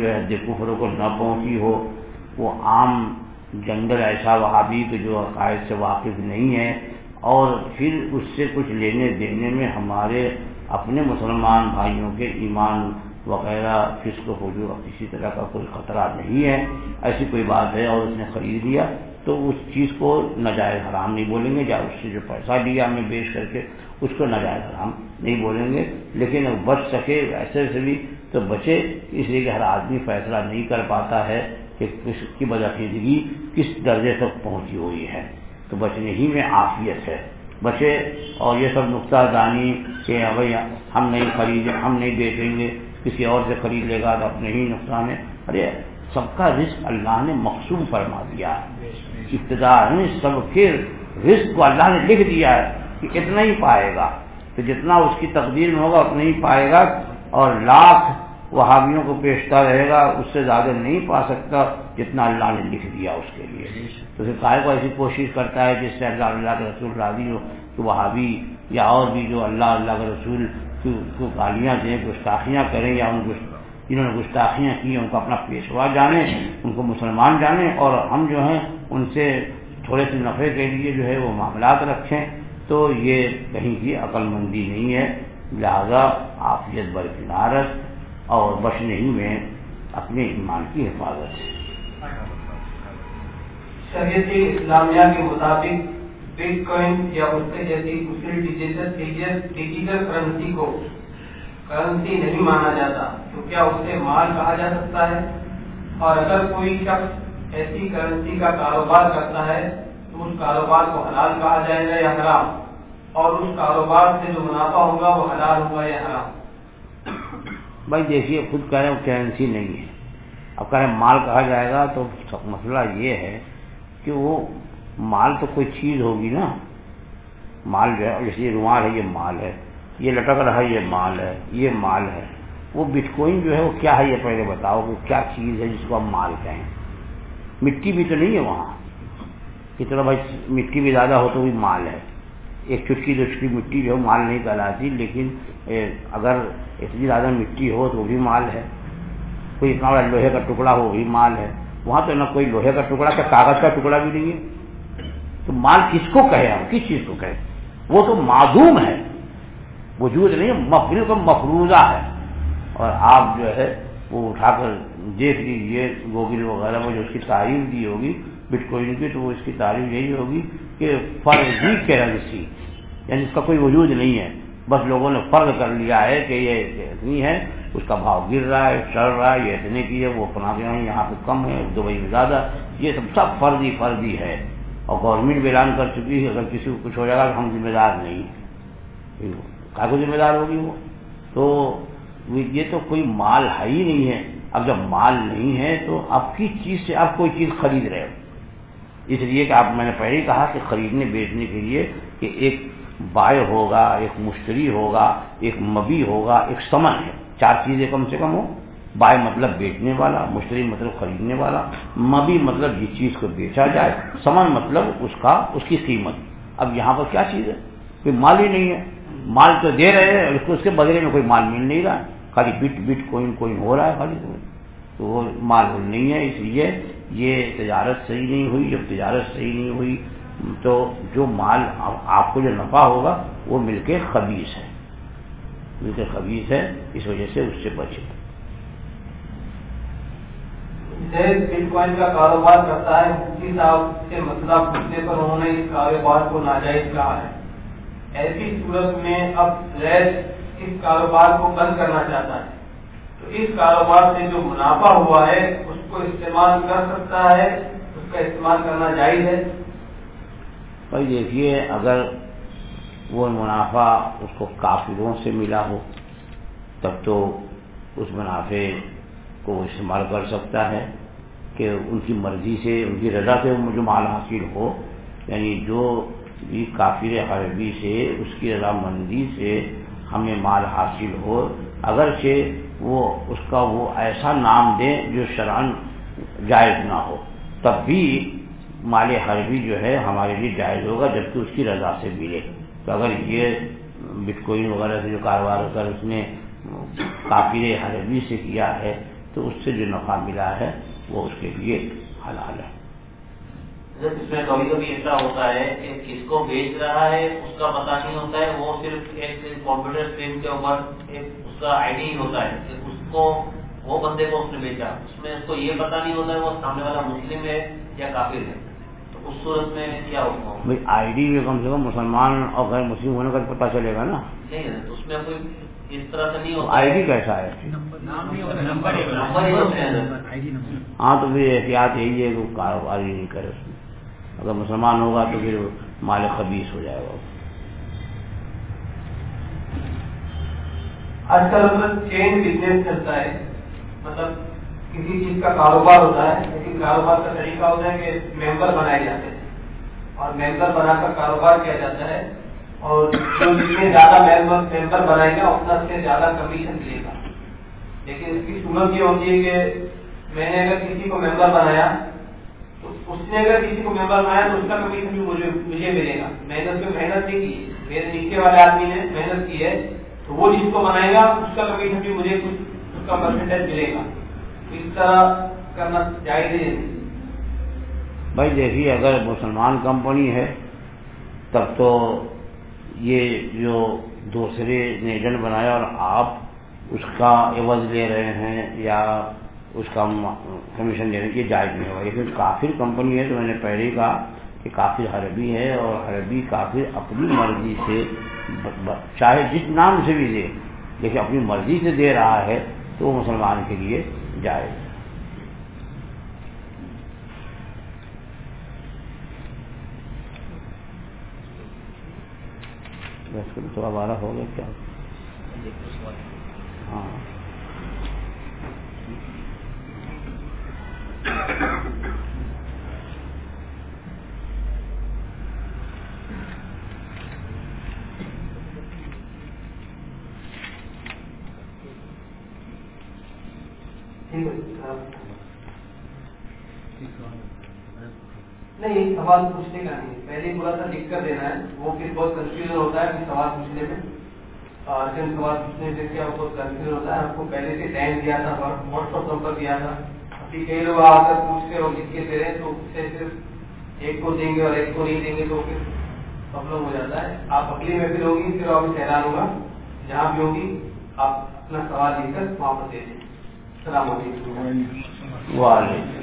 جو ہے دیکھو فرو کو نہ پہنچی ہو۔ وہ عام جنگل ایسا وہابی کہ جو عقائد سے واقف نہیں ہے۔ اور پھر اس سے کچھ لینے دینے میں ہمارے اپنے مسلمان بھائیوں کے ایمان وغیرہ، فسق و جو کسی طرح کا کوئی خطرہ نہیں ہے، ایسی کوئی بات ہے اور اس نے خرید لیا تو اس چیز کو ناجائز حرام نہیں بولیں گے، یا اس سے جو پیسہ لیا ہمیں بیچ کر کے، اس کو ناجائز حرام نہیں بولیں گے۔ لیکن بچ سکے ویسے سے بھی تو بچے، اس لیے کہ ہر آدمی فیصلہ نہیں کر پاتا ہے کہ کس کی بدعقیدگی کس درجے تک پہنچی ہوئی ہے۔ تو بچنے ہی میں عافیت ہے۔ بچے اور یہ سب نقطہ دانی کہ بھائی ہم نہیں خریدیں، ہم نہیں بیچیں گے، کسی اور سے خرید لے گا تو اپنے ہی نقصان ہے ارے، سب کا رزق اللہ نے مقصوم فرما دیا۔ ہے ابتدا نے سب کے رزق کو اللہ نے لکھ دیا ہے کہ اتنا ہی پائے گا۔ تو جتنا اس کی تقدیر میں ہوگا، اتنا ہی پائے گا۔ اور لاکھ وہابیوں کو پیشتا رہے گا، اس سے زیادہ نہیں پا سکتا جتنا اللہ نے لکھ دیا اس کے لیے۔ تو پھر کائے کو ایسی کوشش کرتا ہے جس سے اللہ اللہ کے رسول راضی ہو، کہ وہابی یا اور بھی جو اللہ اللہ کے رسول کو گالیاں دیں، گستاخیاں کریں یا ان جنہوں نے گستاخیاں کی ان کو اپنا پیشوا جانیں ان کو مسلمان جانیں اور ہم جو ہیں ان سے تھوڑے سے نفے کے لیے جو ہے وہ معاملات رکھیں۔ تو یہ کہیں کی عقل مندی نہیں ہے۔ لہذا آفیت برقرارت اور بچنے ہی میں اپنے ایمان کی حفاظت ہے شریعت اسلامیہ کے مطابق بٹ کوئن یا اس کے جیسی دوسری ڈیجیٹل کرنسی کو کرنسی نہیں مانا جاتا تو کیا اسے مال کہا جا سکتا ہے۔ اور اگر کوئی شخص ایسی کرنسی کا کاروبار کرتا ہے، تو اس کاروبار کو حلال کہا جائے گا یا حرام؟ اور اس کاروبار سے جو منافع ہوگا، وہ حلال ہوگا یا حرام؟ بھائی دیکھیے، خود کہہ رہے ہیں کرنسی نہیں ہے۔ اب کہہ رہے مال کہا جائے گا، تو مسئلہ یہ ہے کہ وہ مال تو کوئی چیز ہوگی نا۔ مال جو ہے جیسے رومال ہے، یہ مال ہے۔ یہ لٹک رہا ہے، یہ مال ہے، یہ مال ہے۔ وہ بٹ کوئن جو ہے، وہ کیا ہے یہ پہلے بتاؤ کہ کیا چیز ہے جس کو ہم مال کہیں۔ مٹی بھی تو نہیں ہے وہاں۔ کہ چلو بھائی مٹی بھی زیادہ ہو تو بھی مال ہے۔ ایک چٹکی، دو چٹکی مٹی جو ہے مال نہیں کہلاتی، لیکن اگر اتنی زیادہ مٹی ہو تو وہ بھی مال ہے۔ کوئی اتنا بڑا لوہے کا ٹکڑا ہو، وہ بھی مال ہے۔ وہاں تو نہ کوئی لوہے کا ٹکڑا کیا کاغذ کا ٹکڑا بھی نہیں ہے۔ تو مال کس کو کہے ہم؟ کس چیز کو کہے؟ وہ تو معدوم ہے۔ وجود نہیں مفرو کا مفروضہ ہے۔ اور آپ جو ہے، وہ اٹھا کر دیکھ لیجیے گوگل وغیرہ میں جو اس کی تعریف دی ہوگی بٹ کوئن کی، تو وہ اس کی تعریف یہی ہوگی کہ فرضی کرنسی یعنی اس کا کوئی وجود نہیں ہے۔ بس لوگوں نے فرض کر لیا ہے کہ یہ اتنی ہے۔ اس کا بھاؤ گر رہا ہے چڑھ رہا ہے، یہ اتنے کی ہے، وہ اپنا یہاں پہ کم ہے دبئی میں زیادہ۔ یہ سب سب فرضی فرضی ہے۔ اور گورنمنٹ بھی اعلان کر چکی ہے، اگر کسی کو کچھ ہو جائے گا تو ہم ذمہ دار نہیں ہیں۔ کا کو ذمہ دار ہوگی وہ؟ تو یہ تو کوئی مال ہے ہی نہیں ہے۔ اب جب مال نہیں ہے، تو آپ کی چیز سے آپ کوئی چیز خرید رہے ہو؟ اس لیے کہ آپ، میں نے پہلے ہی کہا کہ خریدنے، بیچنے کے لیے کہ ایک بائے ہوگا، ایک مشتری ہوگا، ایک مبی ہوگا، ایک سمن ہے۔ چار چیزیں کم سے کم ہو بائے مطلب بیچنے والا، مشتری مطلب خریدنے والا، مبی مطلب جس چیز کو بیچا جائے، سمن مطلب اس کا، اس کی قیمت۔ اب یہاں پر کیا چیز ہے؟ کوئی مال ہی نہیں ہے۔ مال تو دے رہے ہیں، اس کے بدلے میں کوئی مال مل نہیں رہا۔ ہے خالی بٹ بٹ کوئی کوئی ہو رہا ہے خالی۔ تو وہ مال نہیں ہے، اس لیے یہ تجارت صحیح نہیں ہوئی۔ جب تجارت صحیح نہیں ہوئی تو جو مال آپ کو جو نفع ہوگا وہ مل کے خبیص ہے۔ کے خبیص ہے اس وجہ سے اس سے بچے۔ بٹ کوائن کا کاروبار کرتا ہے مفتی صاحب سے مسئلہ پوچھنے پر انہوں نے اس کاروبار کو ناجائز کہا ہے۔ ایسی صورت میں اب اس کاروبار کو بند کرنا چاہتا ہے۔ تو اس کاروبار سے جو منافع ہوا ہے اس کو استعمال کر سکتا ہے اس کا استعمال کرنا جائز ہے؟ دیکھیے اگر وہ منافع اس کو کافروں سے ملا ہو، تب تو اس منافع کو استعمال کر سکتا ہے کہ ان کی مرضی سے، ان کی رضا سے جو مال حاصل ہو۔ یعنی جو بھی کافر عربی سے اس کی رضامندی سے ہمیں مال حاصل ہو، اگرچہ وہ اس کا وہ ایسا نام دے جو شران جائز نہ ہو۔ تب بھی مال حربی جو ہے ہمارے لیے جائز ہوگا جبکہ اس کی رضا سے ملے۔ تو اگر یہ بٹ کوئن وغیرہ سے جو کاروبار کر اس نے کافر حربی سے کیا ہے، تو اس سے جو نفع ملا ہے، وہ اس کے لیے حلال ہے۔ اس میں کبھی کبھی ایسا ہوتا ہے کہ کس کو بیچ رہا ہے، اس کا پتا نہیں ہوتا ہے، وہ صرف ایک کمپیوٹر اسکرین کے اوپر ایک اس کا آئی ڈی ہوتا ہے کہ اس کو، وہ بندے کو اس نے بیچا۔ اس میں اس کو یہ پتا نہیں ہوتا ہے، وہ سامنے والا مسلم ہے یا کافر ہے۔ اس صورت میں کیا ہوگا؟ بھائی آئی ڈی میں کم سے کم مسلمان اور غیر مسلم ہونے کا پتا چلے گا نا۔ نہیں اس میں کوئی اس طرح سے نہیں ہوتا۔ آئی ڈی کیسا ہے؟ ہاں تو پھر احتیاط یہی ہے کہ وہ کاروبار ہی نہیں کرے اس میں۔ اگر مسلمان ہوگا تو پھر مال خبیص ہو جائے گا۔ آج کل مطلب چین بزنس چلتا ہے۔ مطلب کسی چیز کا کاروبار ہوتا ہے لیکن کاروبار کا طریقہ ہوتا ہے کہ ممبر بنائے جاتے ہیں۔ اور ممبر بنا کر کاروبار کیا جاتا ہے۔ اور جو جتنے زیادہ ممبر بنائے گا اتنا سے زیادہ کمیشن ملے گا لیکن اس کی صورت یہ ہوتی ہے کہ میں نے اگر کسی کو ممبر بنایا، تو اس نے اگر کسی کو ممبر بنایا، تو اس کا کمیشن بھی مجھے مجھے ملے گا۔ میں نے اس میں محنت نہیں کی۔ میرے نیچے والے آدمی نے محنت کی ہے، تو وہ جس کو بنائے گا، اس کا کمیشن بھی مجھے کچھ، اس کا پرسنٹیج ملے گا۔ اس طرح کرنا بھائی دیکھیے، اگر مسلمان کمپنی ہے، تب تو یہ جو دوسرے نے ایجنٹ بنایا اور آپ اس کا عوض لے رہے ہیں یا اس کا کمیشن لینے کی جائز نہیں ہوگا لیکن کافر کمپنی ہے، تو میں نے پہلے ہی کہا کہ کافر حربی ہے اور حربی کافر اپنی مرضی سے چاہے جس نام سے بھی دے، لیکن اپنی مرضی سے دے رہا ہے تو وہ مسلمان کے لیے جائے۔ تھوڑا بارہ ہو گیا کیا؟ ہاں۔ نہیں سوال پوچھنے کا نہیں۔ پہلے تھوڑا سا لکھ کر دینا ہے۔ وہ پھر بہت کنفیوژن ہوتا ہے کہ سوال پوچھنے میں۔ ارجنٹ سوال پوچھنے سے کیا بہت کنفیوژن ہوتا ہے آپ کو پہلے سے ٹائم دیا تھا واٹس ایپ نمبر دیا تھا۔ ابھی کئی لوگ آ کر پوچھتے اور لکھ کے دے رہے ہیں، تو اس سے صرف ایک کو دیں گے اور ایک کو نہیں دیں گے، تو پھر پرابلم ہو جاتا ہے۔ آپ اگلی میں پھر ہوگی، پھر آپ حیران ہوگا۔ جہاں بھی ہوگی، آپ اپنا سوال لکھ کر وہاں پر دے دیں السلام علیکم. وعلیکم